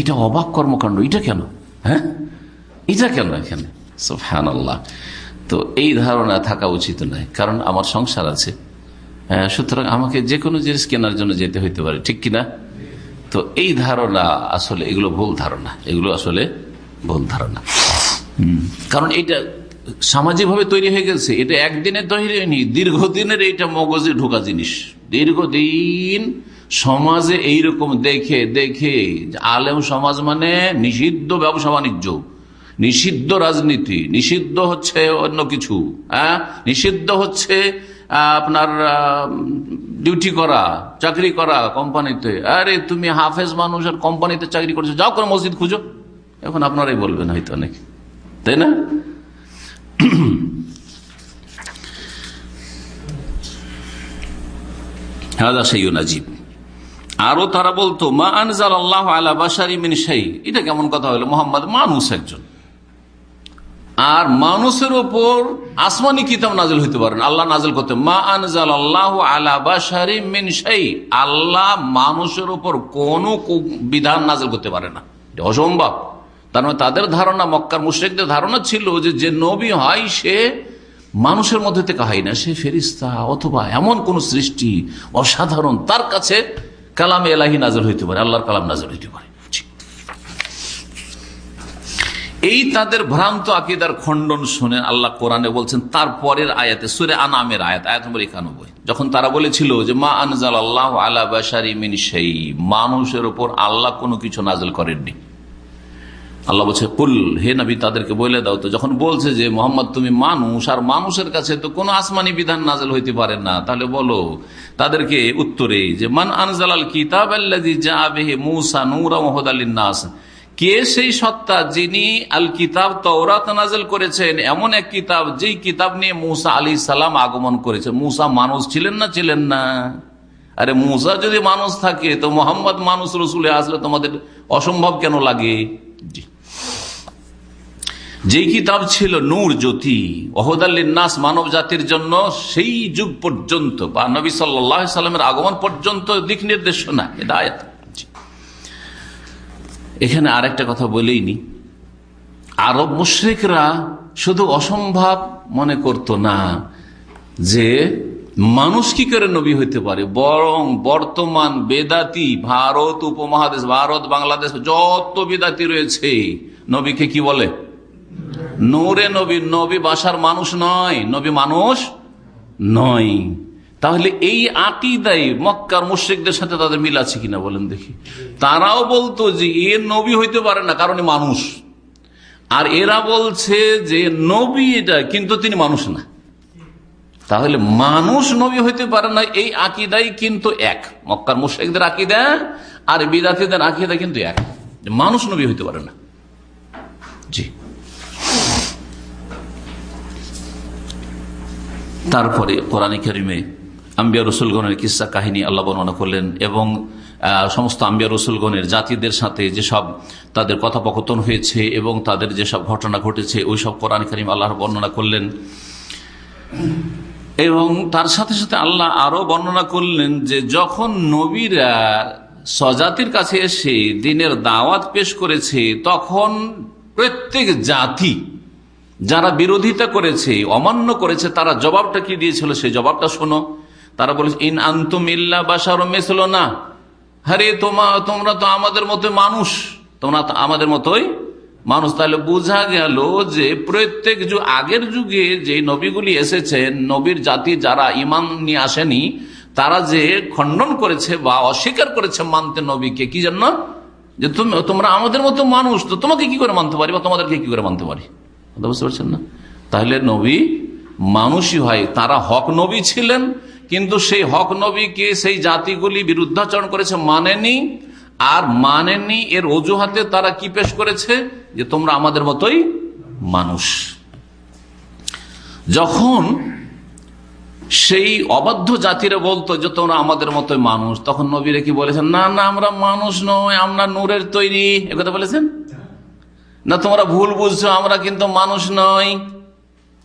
এটা অবাক কর্মকাণ্ড, এটা কেন? হ্যাঁ? এটা কেন এখানে? ফ্যান আল্লাহ তো এই ধারণা থাকা উচিত নয় কারণ আমার সংসার আছে। হ্যাঁ, সুতরাং আমাকে যে কোনো জিনিস কেনার জন্য যেতে হইতে পারে ঠিক কিনা? তো এই ধারণা আসলে এগুলো ভুল ধারণা এগুলো আসলে ভুল ধারণা। কারণ এটা সামাজিকভাবে তৈরি হয়ে গেছে এটা একদিনের তৈরি হয়নি দীর্ঘদিনের এইটা মগজে ঢোকা জিনিস। দীর্ঘদিন সমাজে এইরকম দেখে দেখে আলেম সমাজ মানে নিষিদ্ধ ব্যবসা বাণিজ্য নিষিদ্ধ রাজনীতি, নিষিদ্ধ হচ্ছে অন্য কিছু হ্যাঁ? নিষিদ্ধ হচ্ছে আপনার ডিউটি করা, চাকরি করা কোম্পানিতে। আরে, তুমি হাফেজ মানুষ আর কোম্পানিতে চাকরি করছ। যাও করে মসজিদ খুঁজো। এখন আপনারাই বলবেন হয়তো অনেক। তাই না? নাজিব আরও তারা বলতো, মা আনজাল আল্লাহ আলা বাসারি মিন সেই এটা কেমন কথা হলো? মোহাম্মদ মানুষ একজন। আর মানুষের ওপর আসমানি কিতাব নাজিল হইতে পারেন আল্লাহ নাজিল করতে, মা আনজাল আল্লাহ আলা বাসারি মিন সেই আল্লাহ মানুষের ওপর কোন বিধান নাজিল করতে পারে না। অসম্ভব। তার মানে তাদের ধারণা, মক্কার মুশ্রিকদের ধারণা ছিল যে যে নবী হয় সে মানুষের মধ্যে থেকে হয় না, সে ফেরিস্তা অথবা এমন কোন সৃষ্টি অসাধারণ, তার কাছে কালাম এলাহি নাজর হইতে পারে, আল্লাহর কালাম নাজর হইতে পারে। এই তাদের ভ্রান্ত আকিদার খণ্ডন শুনে আল্লাহ কোরআনে বলছেন তারপরের আয়াতে, সুরে আনামের আয়াত আয়াত নম্বর একানব্বই, যখন তারা বলেছিল যে, মা আনজাল আল্লাহ আলা বাসারি মিন সেই মানুষের উপর আল্লাহ কোনো কিছু নাজল করেননি। আল্লাহ বলছে, কুল, হে নবী, তাদেরকে বলে দাও তো, যখন বলছে যে, মোহাম্মদ, তুমি মানুষ, আর মানুষের কাছে তো কোনো আসমানি বিধান নাজল হইতে পারে না তাহলে বলো, তাদেরকে উত্তরে যে, মান আনজাল আল কিতাব মুসা নুরা মোহাম্মদ নাস কে সেই সত্তা যিনি আল কিতাব তওরাত নাজল করেছেন? এমন এক কিতাব, যেই কিতাব নিয়ে মুসা আলী সালাম আগমন করেছে। মুসা মানুষ ছিলেন না ছিলেন না। আরে মুসা যদি মানুষ থাকে, তো মোহাম্মদ মানুষ রসুলে আসলে তোমাদের অসম্ভব কেন লাগে? যেই কিতাব ছিল নূর জ্যোতি নাস মানব জাতির জন্য, সেই যুগ পর্যন্ত, বা নবী সাল্লামের আগমন পর্যন্ত দিক নির্দেশনা এটা আয়াত এখানে আরেকটা কথা বলেই নি আরব মুশ্রিকরা শুধু অসম্ভব মনে করত না, যে মানুষ কি করে নবী হইতে পারে? বরং বর্তমান বেদাতি, ভারত উপমহাদেশ, ভারত, বাংলাদেশ, যত বেদাতি রয়েছে, নবীকে কি বলে? নূরে নবী নবী বাসার মানুষ নয়, নবী মানুষ নয়। তাহলে এই আকিদাই মক্কার মুশ্রিকদের সাথে তাদের মিল আছে কিনা বলেন দেখি। তারাও বলতো যে, এ নবী হইতে পারে না, কারণ মানুষ। আর এরা বলছে যে, নবী এটা, কিন্তু তিনি মানুষ না। তাহলে মানুষ নবী হইতে পারে না, এই আকিদাই কিন্তু এক। মক্কার মুশ্রিকদের আকিদা আর বিদাতিদের আকিদা কিন্তু এক। মানুষ নবী হইতে পারে না। জি। তারপরে কোরআন করিমে আম্বিয়া রসুলগণের কিসা কাহিনী আল্লাহ বর্ণনা করলেন এবং সমস্ত আম্বিয়া রসুলগণের জাতিদের সাথে যেসব তাদের কথোপকথন হয়েছে এবং তাদের যেসব ঘটনা ঘটেছে ওই সব কোরআন করিম আল্লাহর বর্ণনা করলেন। এবং তার সাথে সাথে আল্লাহ আরও বর্ণনা করলেন যে, যখন নবীরা স্বজাতির কাছে এসে দিনের দাওয়াত পেশ করেছে, তখন প্রত্যেক জাতি যারা বিরোধিতা করেছে, অমান্য করেছে, তারা জবাবটা কি দিয়েছিল? সেই জবাবটা শোনো। তারা বলেছে, ইন আন্তুম ইল্লা বাসার মেসল না হরে তোমা, তোমরা তো আমাদের মতো মানুষ। তোমরা আমাদের মতোই মানুষ। তাহলে বোঝা গেল যে প্রত্যেক যুগ আগের যুগে যে নবীগুলি এসেছেন, নবীর জাতি যারা ইমান নিয়ে আসেনি, তারা যে খণ্ডন করেছে বা অস্বীকার করেছে মানতে নবীকে, কি জন্য? যে তুমি, তোমরা আমাদের মতো মানুষ, তো তোমাকে কি করে মানতে পারি বা তোমাদেরকে কি করে মানতে পারি? বুঝতে পারছেন না? তাহলে নবী মানুষই হয়, তারা হক নবী ছিলেন কিন্তু সেই হক নবীকে সেই জাতিগুলি বিরুদ্ধাচরণ করেছে মানেনি, আর মানেনি এর অজুহাতে তারা কি পেশ করেছে? যে তোমরা আমাদের মতোই মানুষ। যখন সেই অবাধ্য জাতিরা বলতো যে তোমরা আমাদের মতোই মানুষ, তখন নবীরা কি বলেছেন? না না, আমরা মানুষ নয়, আমরা নূরের তৈরি। একথা বলেছেন? না, তোমরা ভুল বুঝছ, আমরা কিন্তু মানুষ নয়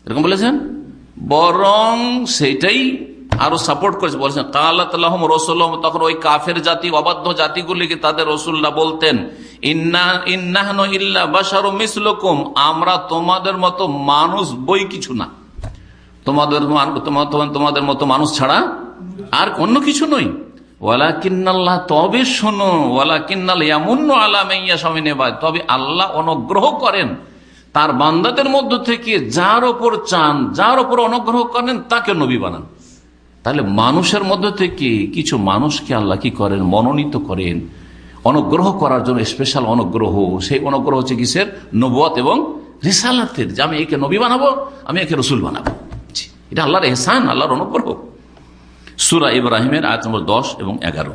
এরকম বলেছেন? বরং সেটাই আরও সাপোর্ট করেছে। বলছেন কালাম রসুল তখন ওই কাফের জাতি, অবাধ্য জাতিগুলিকে তাদের রসুল্লাহ বলতেন আমরা তোমাদের মতো মানুষ বই কিছু না। তোমাদের তোমাদের মতো মানুষ ছাড়া আর অন্য কিছু নই। ওয়ালা কিন্নাল্লাহ তবে শোনো ওয়ালা কিন্নাল এমন আলামাইয়া স্বামী নেবায় তবে আল্লাহ অনুগ্রহ করেন, তার বান্দাদের মধ্য থেকে যার ওপর চান, যার ওপর অনুগ্রহ করেন, তাকে নবী বানান। তাহলে মানুষের মধ্যে থেকে কিছু মানুষকে আল্লাহ কি করেন? মনোনীত করেন। অনুগ্রহ করার জন্য স্পেশাল অনুগ্রহ। সেই অনুগ্রহ হচ্ছে কিসের? নবত এবং রিসালাতের। যে আমি একে নবী বানাবো, আমি একে রসুল বানাবো। এটা আল্লাহর এহসান, আল্লাহর অনুগ্রহ। সুরা ইব্রাহিমের আয়াত নম্বর দশ এবং এগারো।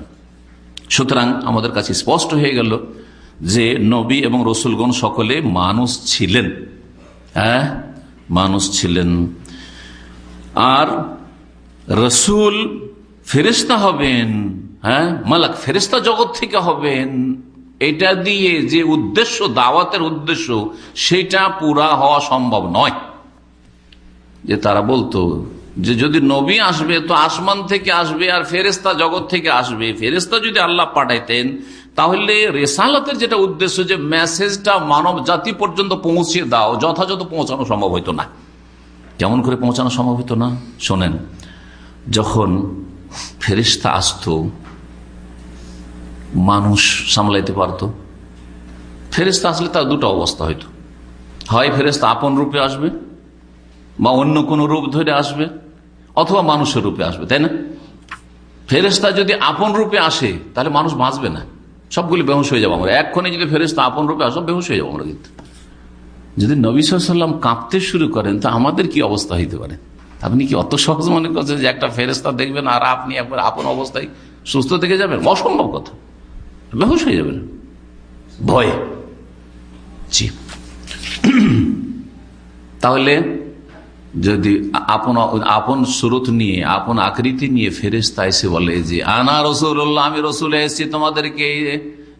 সুতরাং আমাদের কাছে স্পষ্ট হয়ে গেল যে নবী এবং রসুলগণ সকলে মানুষ ছিলেন। হ্যাঁ মানুষ ছিলেন। আর রসুল ফেরেস্তা হবেন হ্যাঁ? মালাক ফেরেস্তা জগৎ থেকে হবেন। এটা দিয়ে যে উদ্দেশ্য, দাওয়াতের উদ্দেশ্য, সেটা পুরা হওয়া সম্ভব নয়। যে তারা বলতো যে যদি নবী আসবে, তো আসমান থেকে আসবে আর ফেরেস্তা জগৎ থেকে আসবে। ফেরেস্তা যদি আল্লাহ পাঠাইতেন, তাহলে রেসালতের যেটা উদ্দেশ্য যে মেসেজটা মানব জাতি পর্যন্ত পৌঁছে দাও, যথাযথ পৌঁছানো সম্ভব হইতো না। কেমন করে পৌঁছানো সম্ভব হইতো না? শোনেন যখন ফেরিস্তা আসত, মানুষ সামলাইতে পারত। ফেরিস্তা আসলে তার দুটো অবস্থা হইতো। হয় ফেরিস্তা আপন রূপে আসবে, বা অন্য কোনো রূপ ধরে আসবে, অথবা মানুষের রূপে আসবে, তাই না? ফেরেস্তা যদি আপন রূপে আসে, তাহলে মানুষ বাঁচবে না। সবগুলি বেহুশ হয়ে যাব আমরা। এক্ষণে যদি ফেরেস্তা আপন রূপে আসো, বেহুশ হয়ে যাব আমরা কিন্তু। যদি নবী সাল্লাম কাঁপতে শুরু করেন, তা আমাদের কি অবস্থা হইতে পারে? আপনি কি অত সহজ মনে করছেন যে একটা ফেরেস্তা দেখবেন আর আপনি একবার আপন অবস্থায় সুস্থ থেকে যাবেন? অসম্ভব কথা। বেহুশ হয়ে যাবেন। ভয়ে। জি। তাহলে যদি আপন আপন সুরত নিয়ে, আপন আকৃতি নিয়ে ফেরেস্তা এসে বলে যে, আনা রসুল্লাহ আমি রসুল এসেছি তোমাদেরকে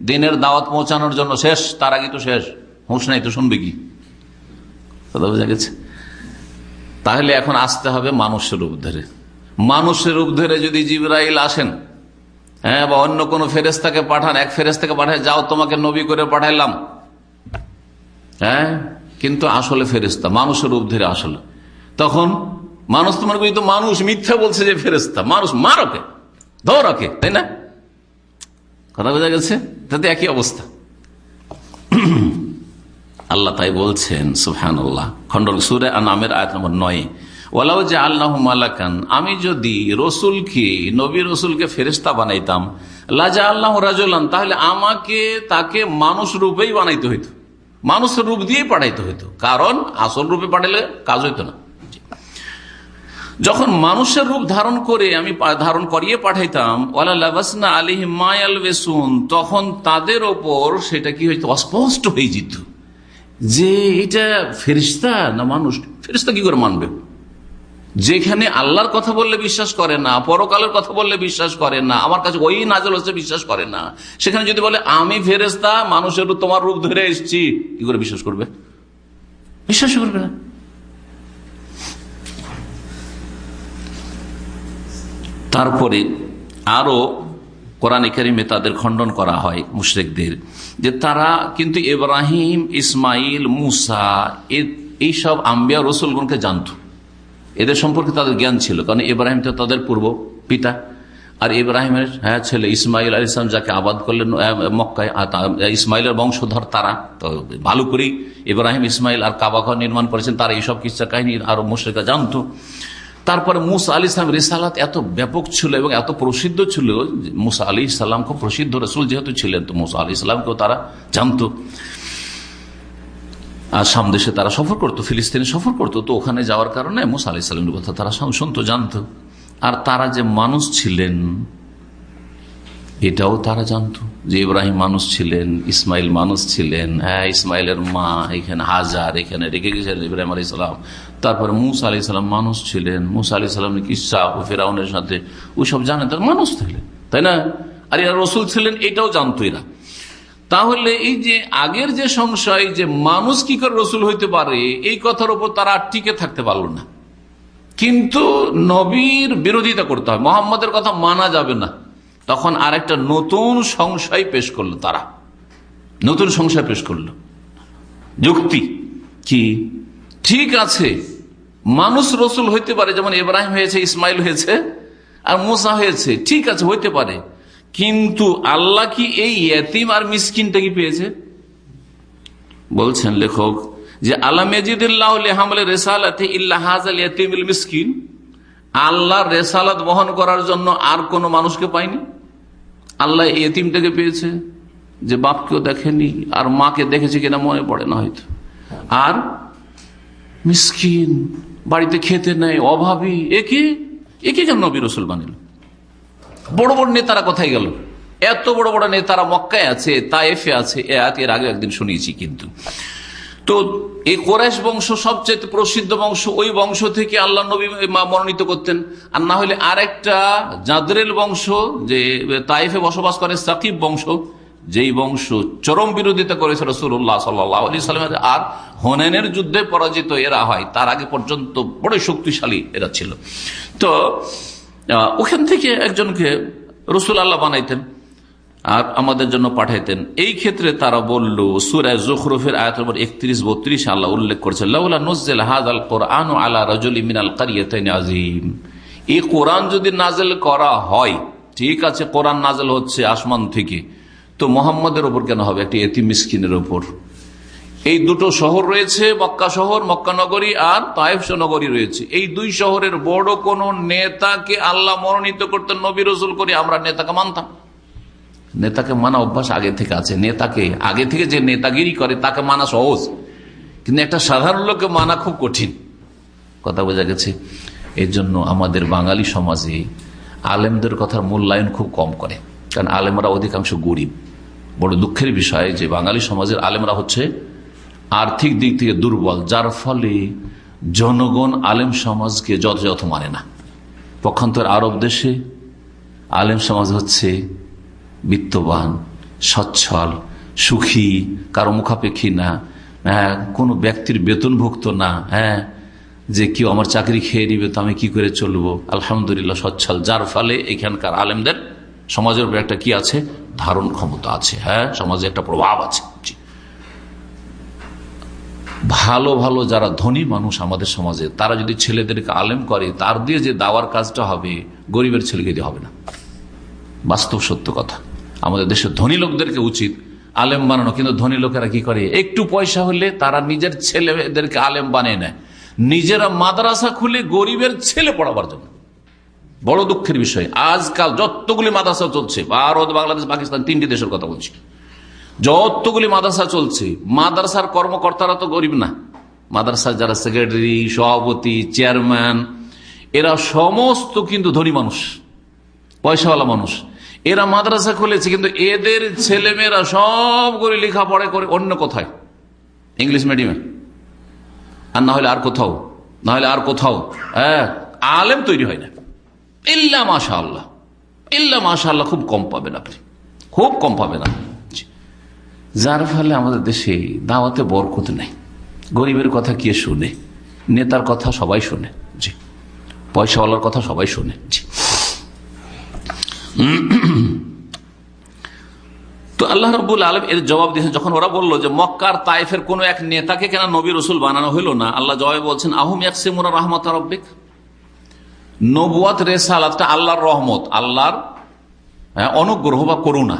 দিনের দাওয়াত পৌঁছানোর জন্য শেষ, তার আগে তো শেষ। হুঁশ নাই তো শুনবে কি? কথা বোঝা গেছে? তাহলে এখন আসতে হবে মানুষের রূপ ধরে মানুষের রূপ ধরে যদি জিবরাইল আসেন হ্যাঁ বা অন্য কোন ফেরেস্তাকে পাঠান, এক ফেরেস্তাকে পাঠায়, যাও, তোমাকে নবী করে পাঠাইলাম। হ্যাঁ কিন্তু আসলে ফেরেস্তা মানুষের রূপ ধরে আসলে। তখন মানুষ তোমার কই তো মানুষ মিথ্যা বলছে যে ফেরেস্তা মানুষ মারকে ধরকে তাই না? কথা বোঝা গেছে? তাতে একই অবস্থা। আল্লাহ তাই বলছেন সুফহান আল্লাহ খন্ডন সুরে নামের আয়াত নম্বর নয়। ওলাও যে আল্লাহ মালাকান, আমি যদি রসুলকে, নবী রসুলকে ফেরেস্তা বানাইতাম লাজা আল্লাহ রাজুলান, তাহলে আমাকে তাকে মানুষ রূপেই বানাইতে হইতো। মানুষের রূপ দিয়ে পাঠাইতে হইতো। কারণ আসল রূপে পাঠাইলে কাজ হইতো না। যখন মানুষের রূপ ধারণ করে আমি ধারণ করিয়ে পাঠাইতাম ওয়ালাবাসনা আলী মায়াল তখন তাদের ওপর সেটা কি হইতো? অস্পষ্ট হয়ে যেত। যে এটা ফেরিস্তা না মানুষ? ফেরিস্তা কি করে মানবে? যেখানে আল্লাহর কথা বললে বিশ্বাস করে না, পরকালের কথা বললে বিশ্বাস করে না, আমার কাছে ওই নাজল হচ্ছে বিশ্বাস করে না। সেখানে যদি বলে, আমি ফেরেস্তা, মানুষের তোমার রূপ ধরে এসছি, কি করে বিশ্বাস করবে? বিশ্বাস করবে না। তারপরে আরও কোরআন কারিমে তাদের খণ্ডন করা হয় মুশ্রেকদের। যে তারা কিন্তু ইব্রাহিম, ইসমাইল, মুসা এইসব আম্বিয়া রসুলগণকে জানত। এদের সম্পর্কে তাদের জ্ঞান ছিল, কারণ ইব্রাহিম তো তাদের পূর্ব পিতা। আর ইব্রাহিমের হ্যাঁ ছেলে ইসমাইল আল ইসলাম যাকে আবাদ করলেন ইসমাইলের বংশধর তারা। তো ভালো করেই ইব্রাহিম, ইসমাইল আর কাবাঘর নির্মাণ করেছেন, তারা এইসব কিসা কাহিনী আরও মুশ্রিকা জানতো। তারপরে মুসা আলি ইসলাম রিসালাত এত ব্যাপক ছিল এবং এত প্রসিদ্ধ ছিল মুসা আলি ইসলাম খুব প্রসিদ্ধ রসুল যেহেতু ছিলেন, তো মুসা আলি ইসলামকেও তারা জানতো। আর সামদেশে তারা সফর করতো, ফিলিস্তিনে সফর করতো, তো ওখানে যাওয়ার কারণে মুসা আলি ইসলামের কথা তারা শুনতো, জানতো। আর তারা যে মানুষ ছিলেন, এটাও তারা জানতো যে ইব্রাহিম মানুষ ছিলেন, ইসমাইল মানুষ ছিলেন হ্যাঁ ইসমাইলের মা, এখানে হাজার, এখানে রেখে গেছিলেন ইব্রাহিম আলী সালাম। তারপরে মুসা আলি সাল্লাম মানুষ ছিলেন। মুসা আলি সাল্লামের কিসা ও ফেরাউনের সাথে ওইসব জানেন, তার মানুষ ছিলেন তাই না? আর এরা রসুল ছিলেন, এটাও জানতো এরা তাহলে এই যে আগের যে সংশয় যে মানুষ কি করে রসুল হইতে পারে, এই কথার উপর তারা টিকে থাকতে পারল না। কিন্তু নবীর বিরোধিতা করতে হয়, মোহাম্মদের কথা মানা যাবে না। তখন আর একটা নতুন সংশয় পেশ করল তারা। নতুন সংশয় পেশ করল। যুক্তি কি? ঠিক আছে মানুষ রসুল হইতে পারে, যেমন ইব্রাহিম হয়েছে, ইসমাইল হয়েছে, আর মোসা হয়েছে, ঠিক আছে, হইতে পারে। কিন্তু আল্লাহ কি এই এতিম আর মিসকিনটা কি পেয়েছে? বলছেন লেখক যে আল্লাহ মেজিদুল্লাহ রেসালাতে মিসকিন। আল্লাহর রেসালাত বহন করার জন্য আর কোন মানুষকে পায়নি? আল্লাহ এতিমটাকে পেয়েছে যে, বাপকেও দেখেনি, আর মাকে দেখেছে কিনা মনে পড়ে না হয়তো। আর মিসকিন বাড়িতে খেতে নেই অভাবী। একে একে কেন নবী রসুল বানিল? বড় বড় নেতারা কোথায় গেল? এত বড় বড় নেতারা মক্কায় আছে তাইফে আছে। এর আগে একদিন শুনিয়েছি কিন্তু। তো এই কোরাইশ বংশ সবচেয়ে প্রসিদ্ধ বংশ, ওই বংশ থেকে আল্লাহ নবী মনোনীত করতেন। আর না হলে আরেকটা জাদরেল বংশ, যে তাইফে বসবাস করে সাকিব বংশ যেই বংশ চরম বিরোধিতা করেছে রসুল্লাহ সাল্লাহ আর হোনেনের যুদ্ধে পরাজিত এরা হয়, তার আগে পর্যন্ত বড় শক্তিশালী এরা ছিল। তো ওখান থেকে একজনকে রসুল আল্লাহ বানাইতেন আর আমাদের জন্য পাঠাইতেন। এই ক্ষেত্রে তারা বলল সুরায় জখরফের আয়াত নম্বর একত্রিশ, বত্রিশ আল্লাহ উল্লেখ করেছে আলা আজিম এই কোরআন যদি নাজেল করা হয়, ঠিক আছে, কোরআন নাজেল হচ্ছে আসমান থেকে তো মোহাম্মদের ওপর কেন হবে? একটি এতি মিসকিনের ওপর। এই দুটো শহর রয়েছে, মক্কা শহর, মক্কা নগরী আর তাইফ নগরী রয়েছে। এই দুই শহরের বড় কোন নেতাকে আল্লাহ মনোনীত করতেন নবী রসুল করে, আমরা নেতাকে মানতাম। নেতাকে মানা অভ্যাস আগে থেকে আছে। নেতাকে, আগে থেকে যে নেতাগিরি করে, তাকে মানা সহজ। কিন্তু একটা সাধারণ লোককে মানা খুব কঠিন। কথা বোঝা গেছে। এর জন্য আমাদের বাঙালি সমাজে আলেমদের কথার মূল্যায়ন খুব কম করে। কারণ আলেমরা অধিকাংশ গরিব। বড় দুঃখের বিষয় যে বাঙালি সমাজের আলেমরা হচ্ছে আর্থিক দিক থেকে দুর্বল, যার ফলে জনগণ আলেম সমাজকে যথাযথ মানে না। পক্ষান্তর আরব দেশে আলেম সমাজ হচ্ছে বিত্তবান, সচ্ছল, সুখী, কারও মুখাপেক্ষী না। হ্যাঁ কোনো ব্যক্তির বেতনভুক্ত না। হ্যাঁ যে কেউ আমার চাকরি খেয়ে নিবে তো আমি কি করে চলবো? আলহামদুলিল্লাহ, সচ্ছল। যার ফলে এখানকার আলেমদের সমাজের উপর একটা কি আছে? ধারণ ক্ষমতা আছে হ্যাঁ? সমাজে একটা প্রভাব আছে। ভালো ভালো যারা ধনী মানুষ আমাদের সমাজে, তারা যদি ছেলেদেরকে আলেম করে, তার দিয়ে যে দাওয়ার কাজটা হবে, গরিবের ছেলেকে দিয়ে হবে না। বাস্তব সত্য কথা। আমাদের দেশের ধনী লোকদেরকে উচিত আলেম বানানো, কিন্তু ধনী লোকেরা কি করে? একটু পয়সা হলে তারা নিজের ছেলেদেরকে আলেম বানিয়ে নেয়। নিজেরা মাদ্রাসা খুলে গরিবের ছেলে পড়াবার জন্য। বড় দুঃখের বিষয়। আজকাল যতগুলি মাদ্রাসা চলছে, ভারত, বাংলাদেশ, পাকিস্তান, তিনটি দেশের কথা বলছি। যতগুলি মাদ্রাসা চলছে, মাদ্রাসার কর্মকর্তারা তো গরিব না। মাদ্রাসার যারা সেক্রেটারি, সভাপতি, চেয়ারম্যান, এরা সমস্ত কিন্তু ধনী মানুষ, পয়সাওয়ালা মানুষ। এরা মাদ্রাসা খুলেছে কিন্তু এদের ছেলেমেয়েরা সবগুলি লেখাপড়া করে অন্য কোথায়? ইংলিশ মিডিয়ামে। আর না হলে আর কোথাও? না হলে আর কোথাও? হ্যাঁ আলেম তৈরি হয় না। ইল্লা মাশা আল্লাহ ইল্লা মাশা আল্লাহ খুব কম পাবেন আপনি। খুব কম পাবেন আপনি। যার ফলে আমাদের দেশে দাওয়াতে বরকত নেই। গরিবের কথা কে শুনে? নেতার কথা সবাই শুনে। জি। পয়সাওয়ালার কথা সবাই শুনে। জি। তো আল্লাহ রবুল আলম এর জবাব দিয়েছেন, যখন ওরা বলল যে মক্কার তাইফের কোন এক নেতাকে কেন নবী রসুল বানানো হইল না, আল্লাহ জবাব বলছেন, আহম ইয়াকসিমুর রহমত রব্বিক? নবুয়াত রেসালাতটা আল্লাহর রহমত আল্লাহর হ্যাঁ, অনুগ্রহ বা করুণা।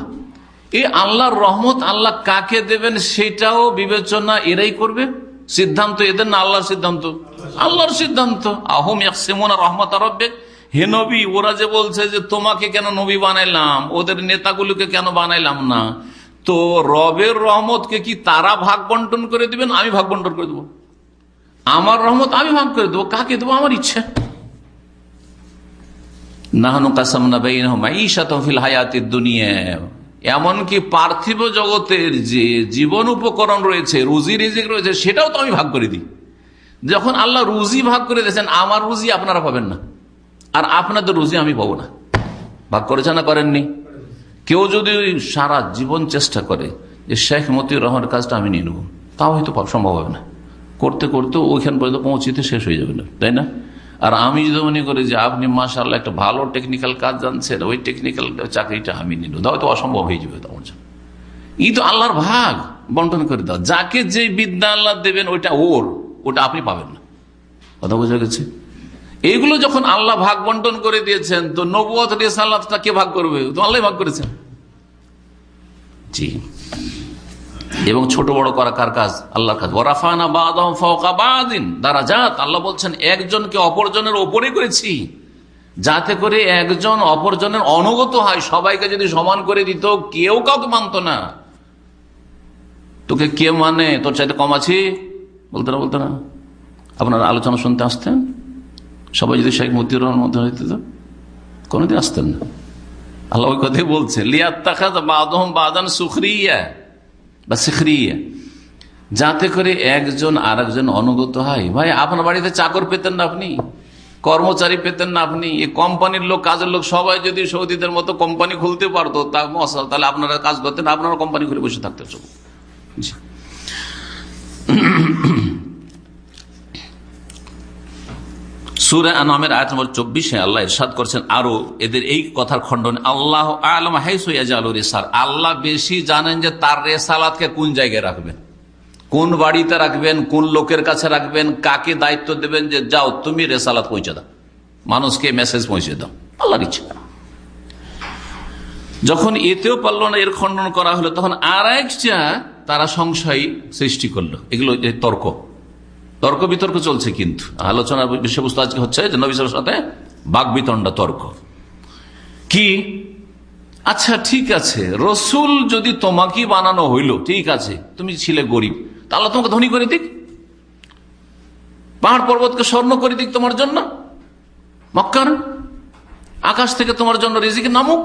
এই আল্লাহর রহমত আল্লাহ কাকে দেবেন সেটাও বিবেচনা এরাই করবে। সিদ্ধান্ত এদের না আল্লাহর সিদ্ধান্ত? আল্লাহর সিদ্ধান্ত। আহম ইয়াকসিমুনা রহমত রব্বিক। হে নবী ওরা যে বলছে যে তোমাকে কেন নবী বানাইলাম? ওদের নেতাগুলোকে কেন বানাইলাম না? তো রবের রহমতকে কি তারা ভাগ বন্টন করে দিবেন? আমি ভাগ বন্টন করে দেবো। আমার রহমত আমি ভাগ করে দেবো। কাকে দেবো? আমার ইচ্ছা। এমনকি পার্থিব জগতের যে জীবন উপকরণ রয়েছে, রুজি রিজিক রয়েছে, সেটাও তো আমি ভাগ করে দিই। যখন আল্লাহ রুজি ভাগ করে দিয়েছেন, আমার রুজি আপনারা পাবেন না। আর আপনাদের রুজি আমি পাবো না। ভাগ করেছে না করেননি? কেউ যদি সারা জীবন চেষ্টা করে যে শেখ মতিউর রহমানের কাজটা আমি নিয়ে নেব, তাও হয়তো সম্ভব হবে না। করতে করতে ওইখান পর্যন্ত পৌঁছিতে শেষ হয়ে যাবে না, তাই না? আর আমি যদি মনে করি যে আপনি মাসাল্লাহ একটা ভালো টেকনিক্যাল কাজ জানছেন, ওই টেকনিক্যাল চাকরিটা আমি নিল হয়তো অসম্ভব হয়ে যাবে জন্য ই তো আল্লাহর ভাগ বন্টন করে দাও যাকে যে বিদ্যা আল্লাহ দেবেন, ওইটা ওর, ওটা আপনি পাবেন না। কথা বোঝা গেছে? এইগুলো যখন আল্লাহ ভাগ বন্টন করে দিয়েছেন, তো নবুয় কে ভাগ করবে? তো আল্লাহ ভাগ করেছেন। জি। এবং ছোট বড় করা কার কাজ? আল্লাহর কাজ। দ্বারা জাত আল্লাহ বলছেন, একজনকে অপরজনের ওপরে করেছি। যাতে করে একজন অপরজনের অনুগত হয়। সবাইকে যদি সমান করে দিত, কেউ কাউকে মানত না। তোকে কে মানে? তোর চাইতে কম আছি? বলতে না বলতে না। আপনার আলোচনা শুনতে আসতেন? সবাই যদি শেখ মতিউর মধ্যে হইতে তো কোনোদিন আসতেন না। আল্লাহ ওই কথাই বলছে লিয়াত্তাখাদ বাদম বাদান সুখরিয়া। বা শিখরিয়া যাতে করে একজন আর একজন অনুগত হয়। ভাই, আপনার বাড়িতে চাকর পেতেন না আপনি? কর্মচারী পেতেন না আপনি? এই কোম্পানির লোক, কাজের লোক সবাই যদি সৌদিদের মতো কোম্পানি খুলতে পারতো তাহলে আপনারা কাজ করতেন, আপনারা কোম্পানি খুলে বসে থাকতেন সব। সুরে আনামের আয়াত নম্বর চব্বিশে আল্লাহ ইরশাদ করছেন, আরও এদের এই কথার খণ্ডন, আল্লাহ আলম হাইসাল রেসার আল্লাহ বেশি জানেন যে তার রেসালাতকে কোন জায়গায় রাখবেন, কোন বাড়িতে রাখবেন, কোন লোকের কাছে রাখবেন, কাকে দায়িত্ব দেবেন যে, যাও, তুমি রেসালাত পৌঁছে দাও, মানুষকে মেসেজ পৌঁছে দাও। আল্লাহর ইচ্ছা। যখন এতেও পারল না এর খণ্ডন করা হলো, তখন আর একটা তারা সংশয় সৃষ্টি করল, এগুলো তর্ক। তর্ক বিতর্ক চলছে কিন্তু। আলোচনার বিষয়বস্তু আজকে হচ্ছে যে নবিসের সাথে বাক বিতণ্ডা তর্ক। কি? আচ্ছা ঠিক আছে। রসুল যদি তোমাকে বানানো হইল, ঠিক আছে, তুমি ছিলে গরিব, তাহলে তোমাকে ধনী করে দিক। পাহাড় পর্বতকে স্বর্ণ করে দিক তোমার জন্য। মক্কার আকাশ থেকে তোমার জন্য রেজিকে নামুক।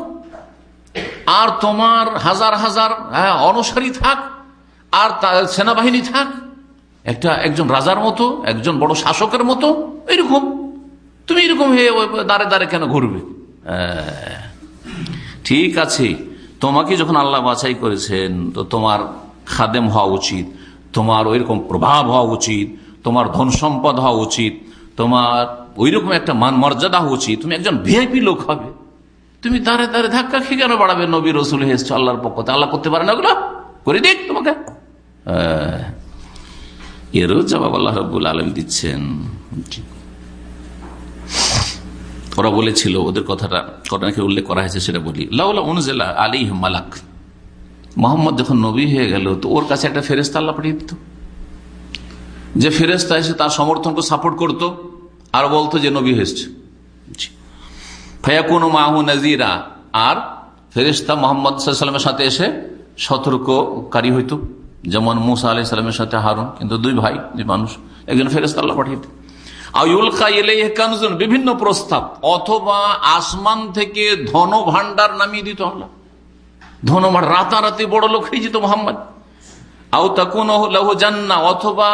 আর তোমার হাজার হাজার হ্যাঁ অনুসারী থাক, আর সেনাবাহিনী থাক একটা একজন রাজার মতো, একজন বড় শাসকের মতো এরকম তুমি এরকম হয়ে দাঁড়ে দাঁড়ে কেন ঘুরবে? ঠিক আছে। তোমাকে যখন আল্লাহ বাছাই করেছেন, তো তোমার খাদেম হওয়া উচিত, তোমার ওইরকম প্রভাব হওয়া উচিত, তোমার ধন সম্পদ হওয়া উচিত, তোমার ওইরকম একটা মান মর্যাদা হওয়া উচিত। তুমি একজন ভিআইপি লোক হবে। তুমি দাঁড়ে দাঁড়ে ধাক্কা খেয়ে কেন বাড়াবে? নবী রসুল হেসছো আল্লাহর পক্ষ আল্লাহ করতে পারে না ওগুলো? করে দিক তোমাকে। এরও জবাব আল্লাহ রব্বুল আলম দিচ্ছেন। ওরা বলেছিল, ওদের কথাটা ঘটনাকে উল্লেখ করা হয়েছে, সেটা বলি। লাউলা অনুজেলা আলী মালাক। মোহাম্মদ যখন নবী হয়ে গেল, তো ওর কাছে একটা ফেরেস্তা আল্লাহ পাঠিয়ে দিত। যে ফেরেস্তা এসে তার সমর্থনকে সাপোর্ট করত আর বলতো যে নবী হয়েছে। ফয়াকুন মাহু নাজিরা আর ফেরিস্তা মোহাম্মদ সাথে এসে সতর্ককারী হইতো। যেমন মুসা আলি সাল্লামের সাথে হারুন, কিন্তু দুই ভাই, দুই মানুষ। একজন ফেরেস্তা আল্লাহ পাঠিয়ে দিত বিভিন্ন প্রস্তাব। অথবা আসমান থেকে ধন ভান্ডার নামিয়ে দিত আল্লাহ। ধন রাতারাতি বড় লোক হয়ে যেত মোহাম্মদ। জান্না, অথবা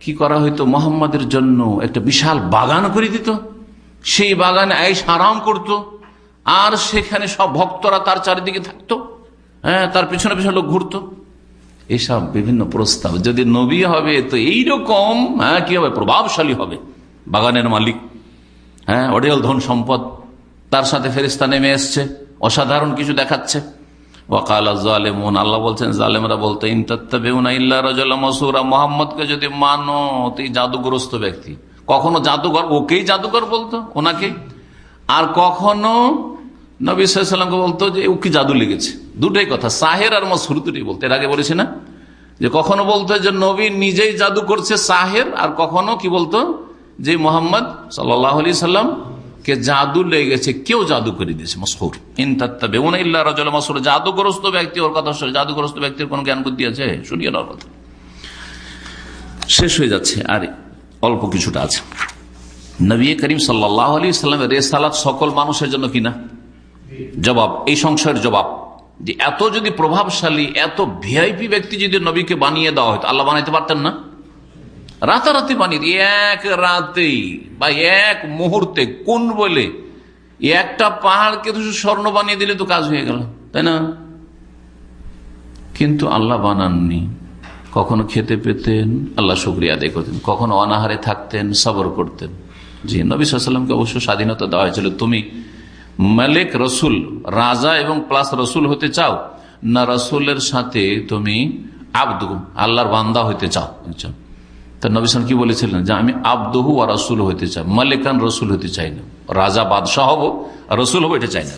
কি করা হইতো মোহাম্মদের জন্য, একটা বিশাল বাগান করে দিত। সেই বাগানে আইস আরাম করত। আর সেখানে সব ভক্তরা তার চারিদিকে থাকতো। হ্যাঁ তার পিছনে পিছনে লোক ঘুরতো। এসব বিভিন্ন প্রস্তাব। যদি নবী হবে, তো এইরকম হ্যাঁ কি হবে? প্রভাবশালী হবে বাগানের মালিক। হ্যাঁ অডেল ধন সম্পদ। তার সাথে ফেরিস্তা নেমে এসছে, অসাধারণ কিছু দেখাচ্ছে। আল্লাহ বলছেন, জালেমরা মোহাম্মদকে যদি মানো জাদুগ্রস্ত ব্যক্তি। কখনো জাদুঘর, ওকেই জাদুঘর বলতো ওনাকে? আর কখনো নবী সাল্লামকে বলতো যে উকি জাদু লেগেছে দুটোই কথা। সাহের আর মসুর দুটোই বলতো। এর আগে বলেছি না? যে কখনো বলতো যে, নবী নিজেই জাদু করছে সাহের। আর কখনো কি বলতো? যে, মোহাম্মদ সাল্লাহ আলি সাল্লাম কে জাদু লেগেছে, কেউ জাদু করে দিয়েছে, মসহুর। মসুর জাদুগ্রস্ত ব্যক্তি, ওর কথা শুনে, জাদুগ্রস্ত ব্যক্তির কোন জ্ঞান বুদ্ধি আছে? শুনিয়ে নেওয়ার কথা। শেষ হয়ে যাচ্ছে। আর অল্প কিছুটা আছে। নবী করিম সাল্লাহ আলী সাল্লামের রেসালাত সকল মানুষের জন্য কিনা? জবাব, এই সংশয়ের জবাব, যে এত যদি প্রভাবশালী, এত ভিআইপি ব্যক্তি যদি নবীকে বানিয়ে দেওয়া হয়তো আল্লাহ বানাইতে পারতেন না? রাতারাতি বানিয়ে এক রাতেই বা এক মুহূর্তে, কোন বলে, একটা পাহাড়কে তো স্বর্ণ বানিয়ে দিলে তো কাজ হয়ে গেল, তাই না? কিন্তু আল্লাহ বানাননি। কখনো খেতে পেতেন, আল্লাহ শুক্রিয়া আদায় করতেন। কখনো অনাহারে থাকতেন, সবর করতেন। জি, নবী সাল্লামকে অবশ্য স্বাধীনতা দেওয়া হয়েছিল। তুমি মালিক রসুল, রাজা এবং প্লাস রসুল হতে চাও, না রসুলের সাথে তুমি আব্দু আল্লাহর বান্দা হইতে চাও? তা নবিসাম কি বলেছিলেন? যে আমি আব্দহু আর রসুল হইতে চাই, মালিকান রসুল হইতে চাই না। রাজা বাদশাহ হব, আর রসুল হব এটা চাই না।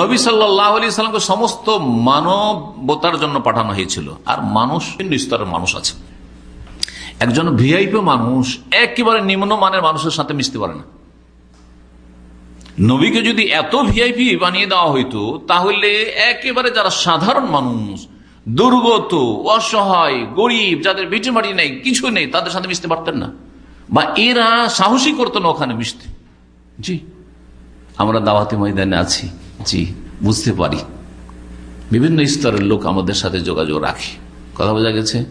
নবী সাল্লামকে সমস্ত মানবতার জন্য পাঠানো হয়েছিল, আর মানুষ স্তরের মানুষ আছে। একজন ভিআইপি মানুষ, একেবারে নিম্ন মানের মানুষের সাথে মিশতে পারে না। নবীকে যদি এত ভিআইপি বানিয়ে দেওয়া হইতো, তাহলে একেবারে যারা সাধারণ মানুষ, দুর্গত, অসহায়, গরিব, যাদের ভিটে মাটি নেই, কিছু নেই, তাদের সাথে মিশতে পারতেন না। বা এরা সাহসী করতো না ওখানে মিশতে। জি, আমরা দাওয়াতি ময়দানে আছি। জি, বুঝতে পারি। বিভিন্ন স্তরের লোক আমাদের সাথে যোগাযোগ রাখে। কথা বোঝা গেছে?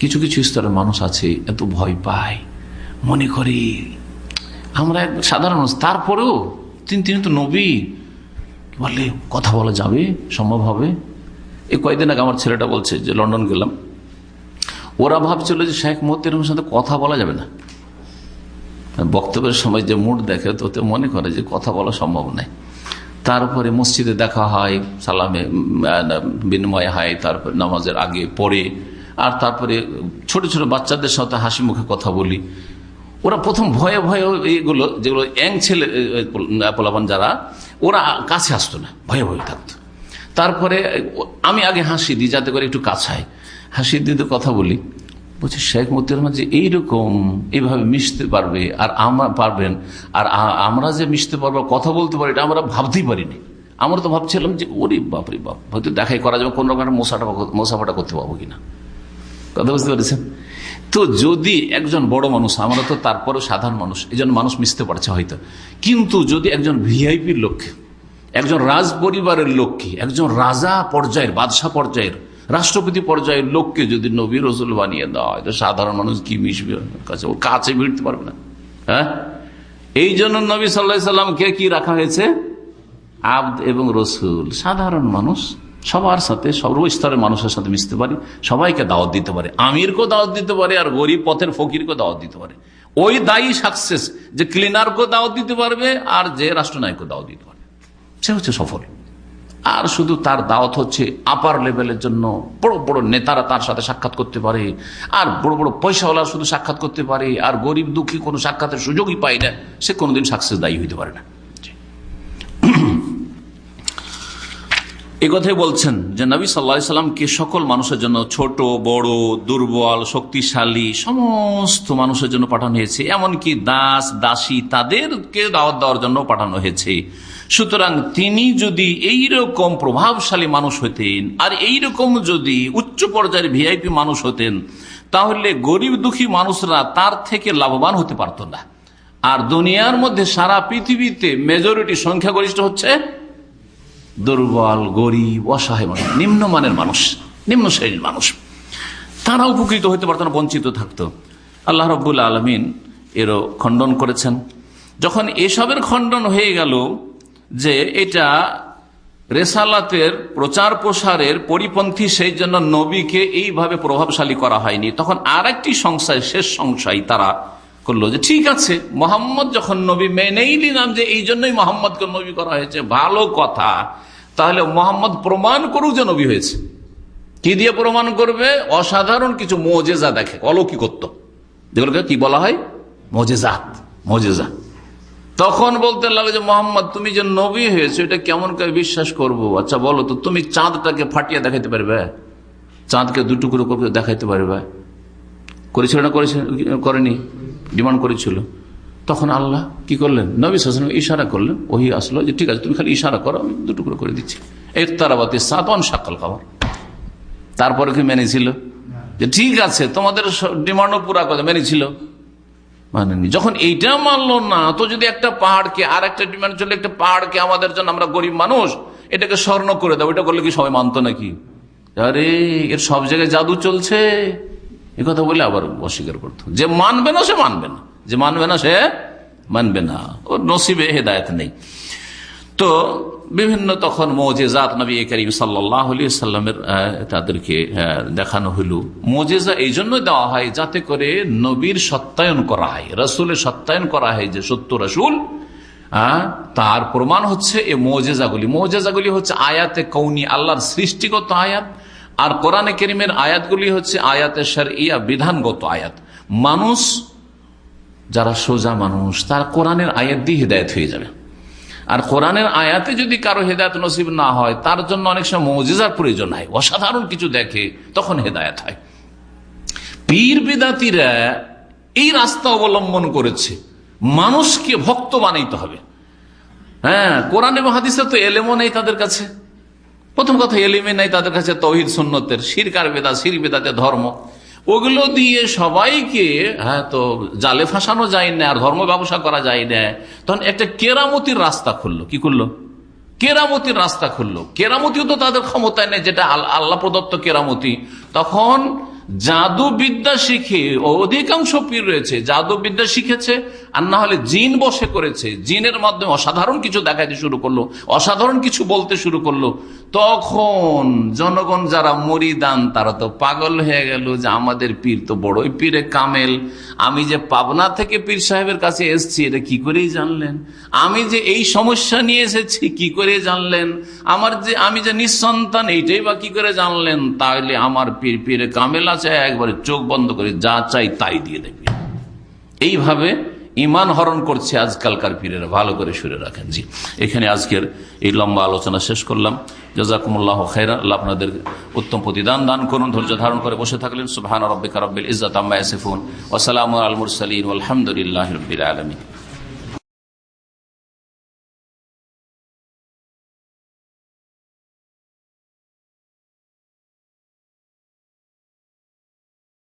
কিছু কিছু স্তরের মানুষ আছে, এত ভয় পায়। মনে করে, আমরা সাধারণ মানুষ, তারপরেও তিনি তিনি তো নবী। বললে, কথা বলা যাবে, সম্ভব হবে? এই কয়েকদিন আগে আমার ছেলেটা বলছে যে, লন্ডন গেলাম। ওরা ভাবছিল যে, শেখ মতির সাথে কথা বলা যাবে না। বক্তব্যের সময় যে মুড দেখে, তো মনে করে যে, কথা বলা সম্ভব নয়। তারপরে মসজিদে দেখা হয়, সালামে বিনিময় হয়, তারপরে নামাজের আগে পরে আর তারপরে ছোট ছোট বাচ্চাদের সাথে হাসি মুখে কথা বলি। ওরা প্রথম ভয়ে ভয়ে এইগুলো যেগুলো অ্যাং ছেলে পোলাপান যারা, ওরা কাছে আসতো না, ভয়ে ভয়ে থাকতো। তারপরে আমি আগে হাসি দিই, যাতে করে একটু কাছায় হাসি দিতে কথা বলি, বলছি, শেখ মতিউর রহমান যে এইরকম এইভাবে মিশতে পারবে, আর আমরা পারবেন, আর আমরা যে মিশতে পারব কথা বলতে পারি, এটা আমরা ভাবতেই পারিনি। আমরা তো ভাবছিলাম যে, ওরে বাপরে বাপ, হয়তো দেখাই করা যাবে, কোন রকম মশাফাটা করতে পারব কিনা? কথা বুঝতে পেরেছেন? তো যদি একজন বড় মানুষ, আমরা তো তারপরও সাধারণ মানুষ, এই মানুষ মিশতে পারছে হয়তো। কিন্তু যদি একজন ভিআইপির লক্ষ্যে একজন রাজ পরিবারের লোককে একজন রাজা পর্যায়ের, বাদশাহ পর্যায়ের, রাষ্ট্রপতি পর্যায়ের লোককে যদি নবী রসুল বানিয়ে দেওয়া হয়, তো সাধারণ মানুষ কি মিশবে কাছে? ওর কাছে ভিড়তে পারবে না। হ্যাঁ? এই জন্য নবী সাল্লা সাল্লামকে কি রাখা হয়েছে? আব্দ এবং রসুল। সাধারণ মানুষ সবার সাথে, সর্বস্তরের মানুষের সাথে মিশতে পারি, সবাইকে দাওয়াত দিতে পারে। আমিরকেও দাওয়াত দিতে পারে আর গরিব পথের ফকিরকেও দাওয়াত দিতে পারে। ওই দায়ী সাকসেস যে ক্লিনারকেও দাওয়াত দিতে পারবে আর যে রাষ্ট্রনায়কও দাওয়াত দিতে পারবে। সে হচ্ছে সফল। আর শুধু তার দাওয়াত হচ্ছে আপার লেভেলের জন্য বড় বড় নেতারা তার সাথে সাক্ষাৎ করতে পারে, আর বড় বড় পয়সাওয়ালা শুধু সাক্ষাৎ করতে পারে, আর গরিব দুঃখী কোনো সাক্ষাতের সুযোগই পায় না, সে কোনোদিন সাকসেস দায়ী হইতে পারে না। এ কথাই বলছেন যে নবী সাল্লা সাল্লামকে সকল মানুষের জন্য ছোট, বড়, দুর্বল, শক্তিশালী, সমস্ত মানুষের জন্য পাঠানো হয়েছে। এমনকি দাস, দাসী তাদেরকে দাওয়াত দেওয়ার জন্য পাঠানো হয়েছে। সুতরাং তিনি যদি এই রকম প্রভাবশালী মানুষ হতেন আর এই রকম যদি উচ্চ পর্যায়ের ভিআইপি মানুষ হতেন, তাহলে গরিব দুঃখী মানুষরা তার থেকে লাভবান হতে পারত না। আর দুনিয়ার মধ্যে সারা পৃথিবীতে মেজরিটি সংখ্যাগরিষ্ঠ হচ্ছে দুর্বল, গরিব, অসহায় মানুষ, নিম্নমানের মানুষ নিম্ন শ্রেণির মানুষ। তারা উপকৃত হইতে পারত না, বঞ্চিত থাকতো। আল্লাহ রব্বুল আলমিন এরও খণ্ডন করেছেন। যখন এসবের খণ্ডন হয়ে গেল যে এটা রেসালাতের প্রচার প্রসারের পরিপন্থী, সেই জন্য নবীকে এইভাবে প্রভাবশালী করা হয়নি। তখন আর একটি সংশয়, শেষ সংশয় তারা করল যে ঠিক আছে, মোহাম্মদ যখন নবী মেনেই নিলাম যে এই জন্যই মোহাম্মদকে নবী করা হয়েছে, ভালো কথা। তাহলে মোহাম্মদ প্রমাণ করুক যে নবী হয়েছে। কি দিয়ে প্রমাণ করবে? অসাধারণ কিছু মজেজা দেখে, অলৌকিকত্ব। যেগুলোকে কি বলা হয়? মজেজাত, মজেজা। তখন বলতে লাগে যে, মোহাম্মদ, তুমি যে নবী হয়েছে, এটা কেমন করে বিশ্বাস করব? আচ্ছা বলো তো, তুমি চাঁদটাকে ফাটিয়ে দেখাইতে পারবে? চাঁদকে দুটুকরো করে দেখাইতে পারবে? করেছিল না করেনি? ডিমান্ড করেছিল। তখন আল্লাহ কি করলেন? নবী হাসান ইশারা করলেন ওই আসলো যে, ঠিক আছে, তুমি খালি ইশারা করো, আমি দুটুকরো করে দিচ্ছি। এক তারাবাতি সাতন সাকাল খাবার তারপরে কি মেনেছিল? যে, ঠিক আছে, তোমাদের ডিমান্ডও পুরা করে মেনেছিল। মানেনি যখন এইটা মানলো না, তো যদি একটা পাহাড়কে আর একটা ডিমান্ড চলে, একটা পাহাড়কে আমাদের জন্য আমরা গরিব মানুষ, এটাকে স্বর্ণ করে দাও, এটা করলে কি সবাই মানতো নাকি? আরে, এর সব জায়গায় জাদু চলছে। এ কথা বলে আবার অস্বীকার করতো যে মানবে না, সে মানবে না। যে মানবে না, সে মানবে না। ওর নসিবে হেদায়ত নেই। তো বিভিন্ন তখন মোজেজাত নবী করিম সাল্লামের তাদেরকে দেখানো হইল মোজেজা এই জন্য দেওয়া হয় যাতে করে নবীর সত্যায়ন করা হয়, রসুলের সত্যায়ন করা হয় যে সত্য রসুল তার প্রমাণ হচ্ছে এই মোজেজাগুলি। মোজেজাগুলি হচ্ছে আয়াতে কৌনি আল্লাহর সৃষ্টিগত আয়াত। আর কোরআনে কেরিমের আয়াতগুলি হচ্ছে আয়াতে সার ইয়া বিধানগত আয়াত। মানুষ, যারা সোজা মানুষ, তার কোরআনের আয়াত দিয়ে হৃদায়ত হয়ে যাবে। আর কোরআনের আয়াতে যদি কারও হেদায়ত নসিব না হয়, তার জন্য অনেক সময় মজিজার প্রয়োজন হয়। অসাধারণ কিছু দেখে তখন হেদায়ত হয়। পীর বিদাতিরা এই রাস্তা অবলম্বন করেছে। মানুষকে ভক্ত বানাইতে হবে। হ্যাঁ কোরআন এবং হাদিসে তো এলেমও নেই তাদের কাছে। প্রথম কথা, এলিমে নাই, তাদের কাছে তহিদ সুন্নতের, শিরকার বেদা, শির বেদাতে ধর্ম। ওগুলো দিয়ে সবাইকে হ্যাঁ তো জালে ফাঁসানো যায় না, আর ধর্ম ব্যবসা করা যায় না। তখন একটা কেরামতির রাস্তা খুললো। কি করল কেরামতির রাস্তা খুললো। কেরামতিও তো তাদের ক্ষমতায় নেই, যেটা আল্লাহ প্রদত্ত কেরামতি। তখন জাদু বিদ্যা শিখে অধিকাংশ পীর রয়েছে জাদু বিদ্যা শিখেছে, আর না হলে জিন বসে করেছে। জিনের মাধ্যমে অসাধারণ কিছু দেখাতে শুরু করল, অসাধারণ কিছু বলতে শুরু করল। তখন জনগণ যারা মরিদান, তারা তো পাগল হয়ে গেল যে আমাদের পীর তো বড়ই পীরে কামেল। আমি যে পাবনা থেকে পীর সাহেবের কাছে এসছি, এটা কি করেই জানলেন? আমি যে এই সমস্যা নিয়ে এসেছি, কি করে জানলেন? আমার যে, আমি যে নিঃসন্তান, এইটাই বা কি করে জানলেন? তাহলে আমার পীর, পীরে কামেল আছে, একবারে চোখ বন্ধ করে যা চাই তাই দিয়ে দেবে এইভাবে ইমান হরণ করছে আজকালকার পীরেরা, ভালো করে সুরে রাখেন। জি, এখানে আজকের এই লম্বা আলোচনা শেষ করলাম। জাজাকুমুল্লাহ খেরা আল্লাহ আপনাদের উত্তম প্রতিদান দান করুন, ধৈর্য ধারণ করে বসে থাকলেন। সুবাহান রব্বিকা রব্বিল ইজাত আম্মা ইয়াসিফুন, ওয়া সালামু আল মুরসালিন আলহামদুলিল্লাহি রাব্বিল আলামিন।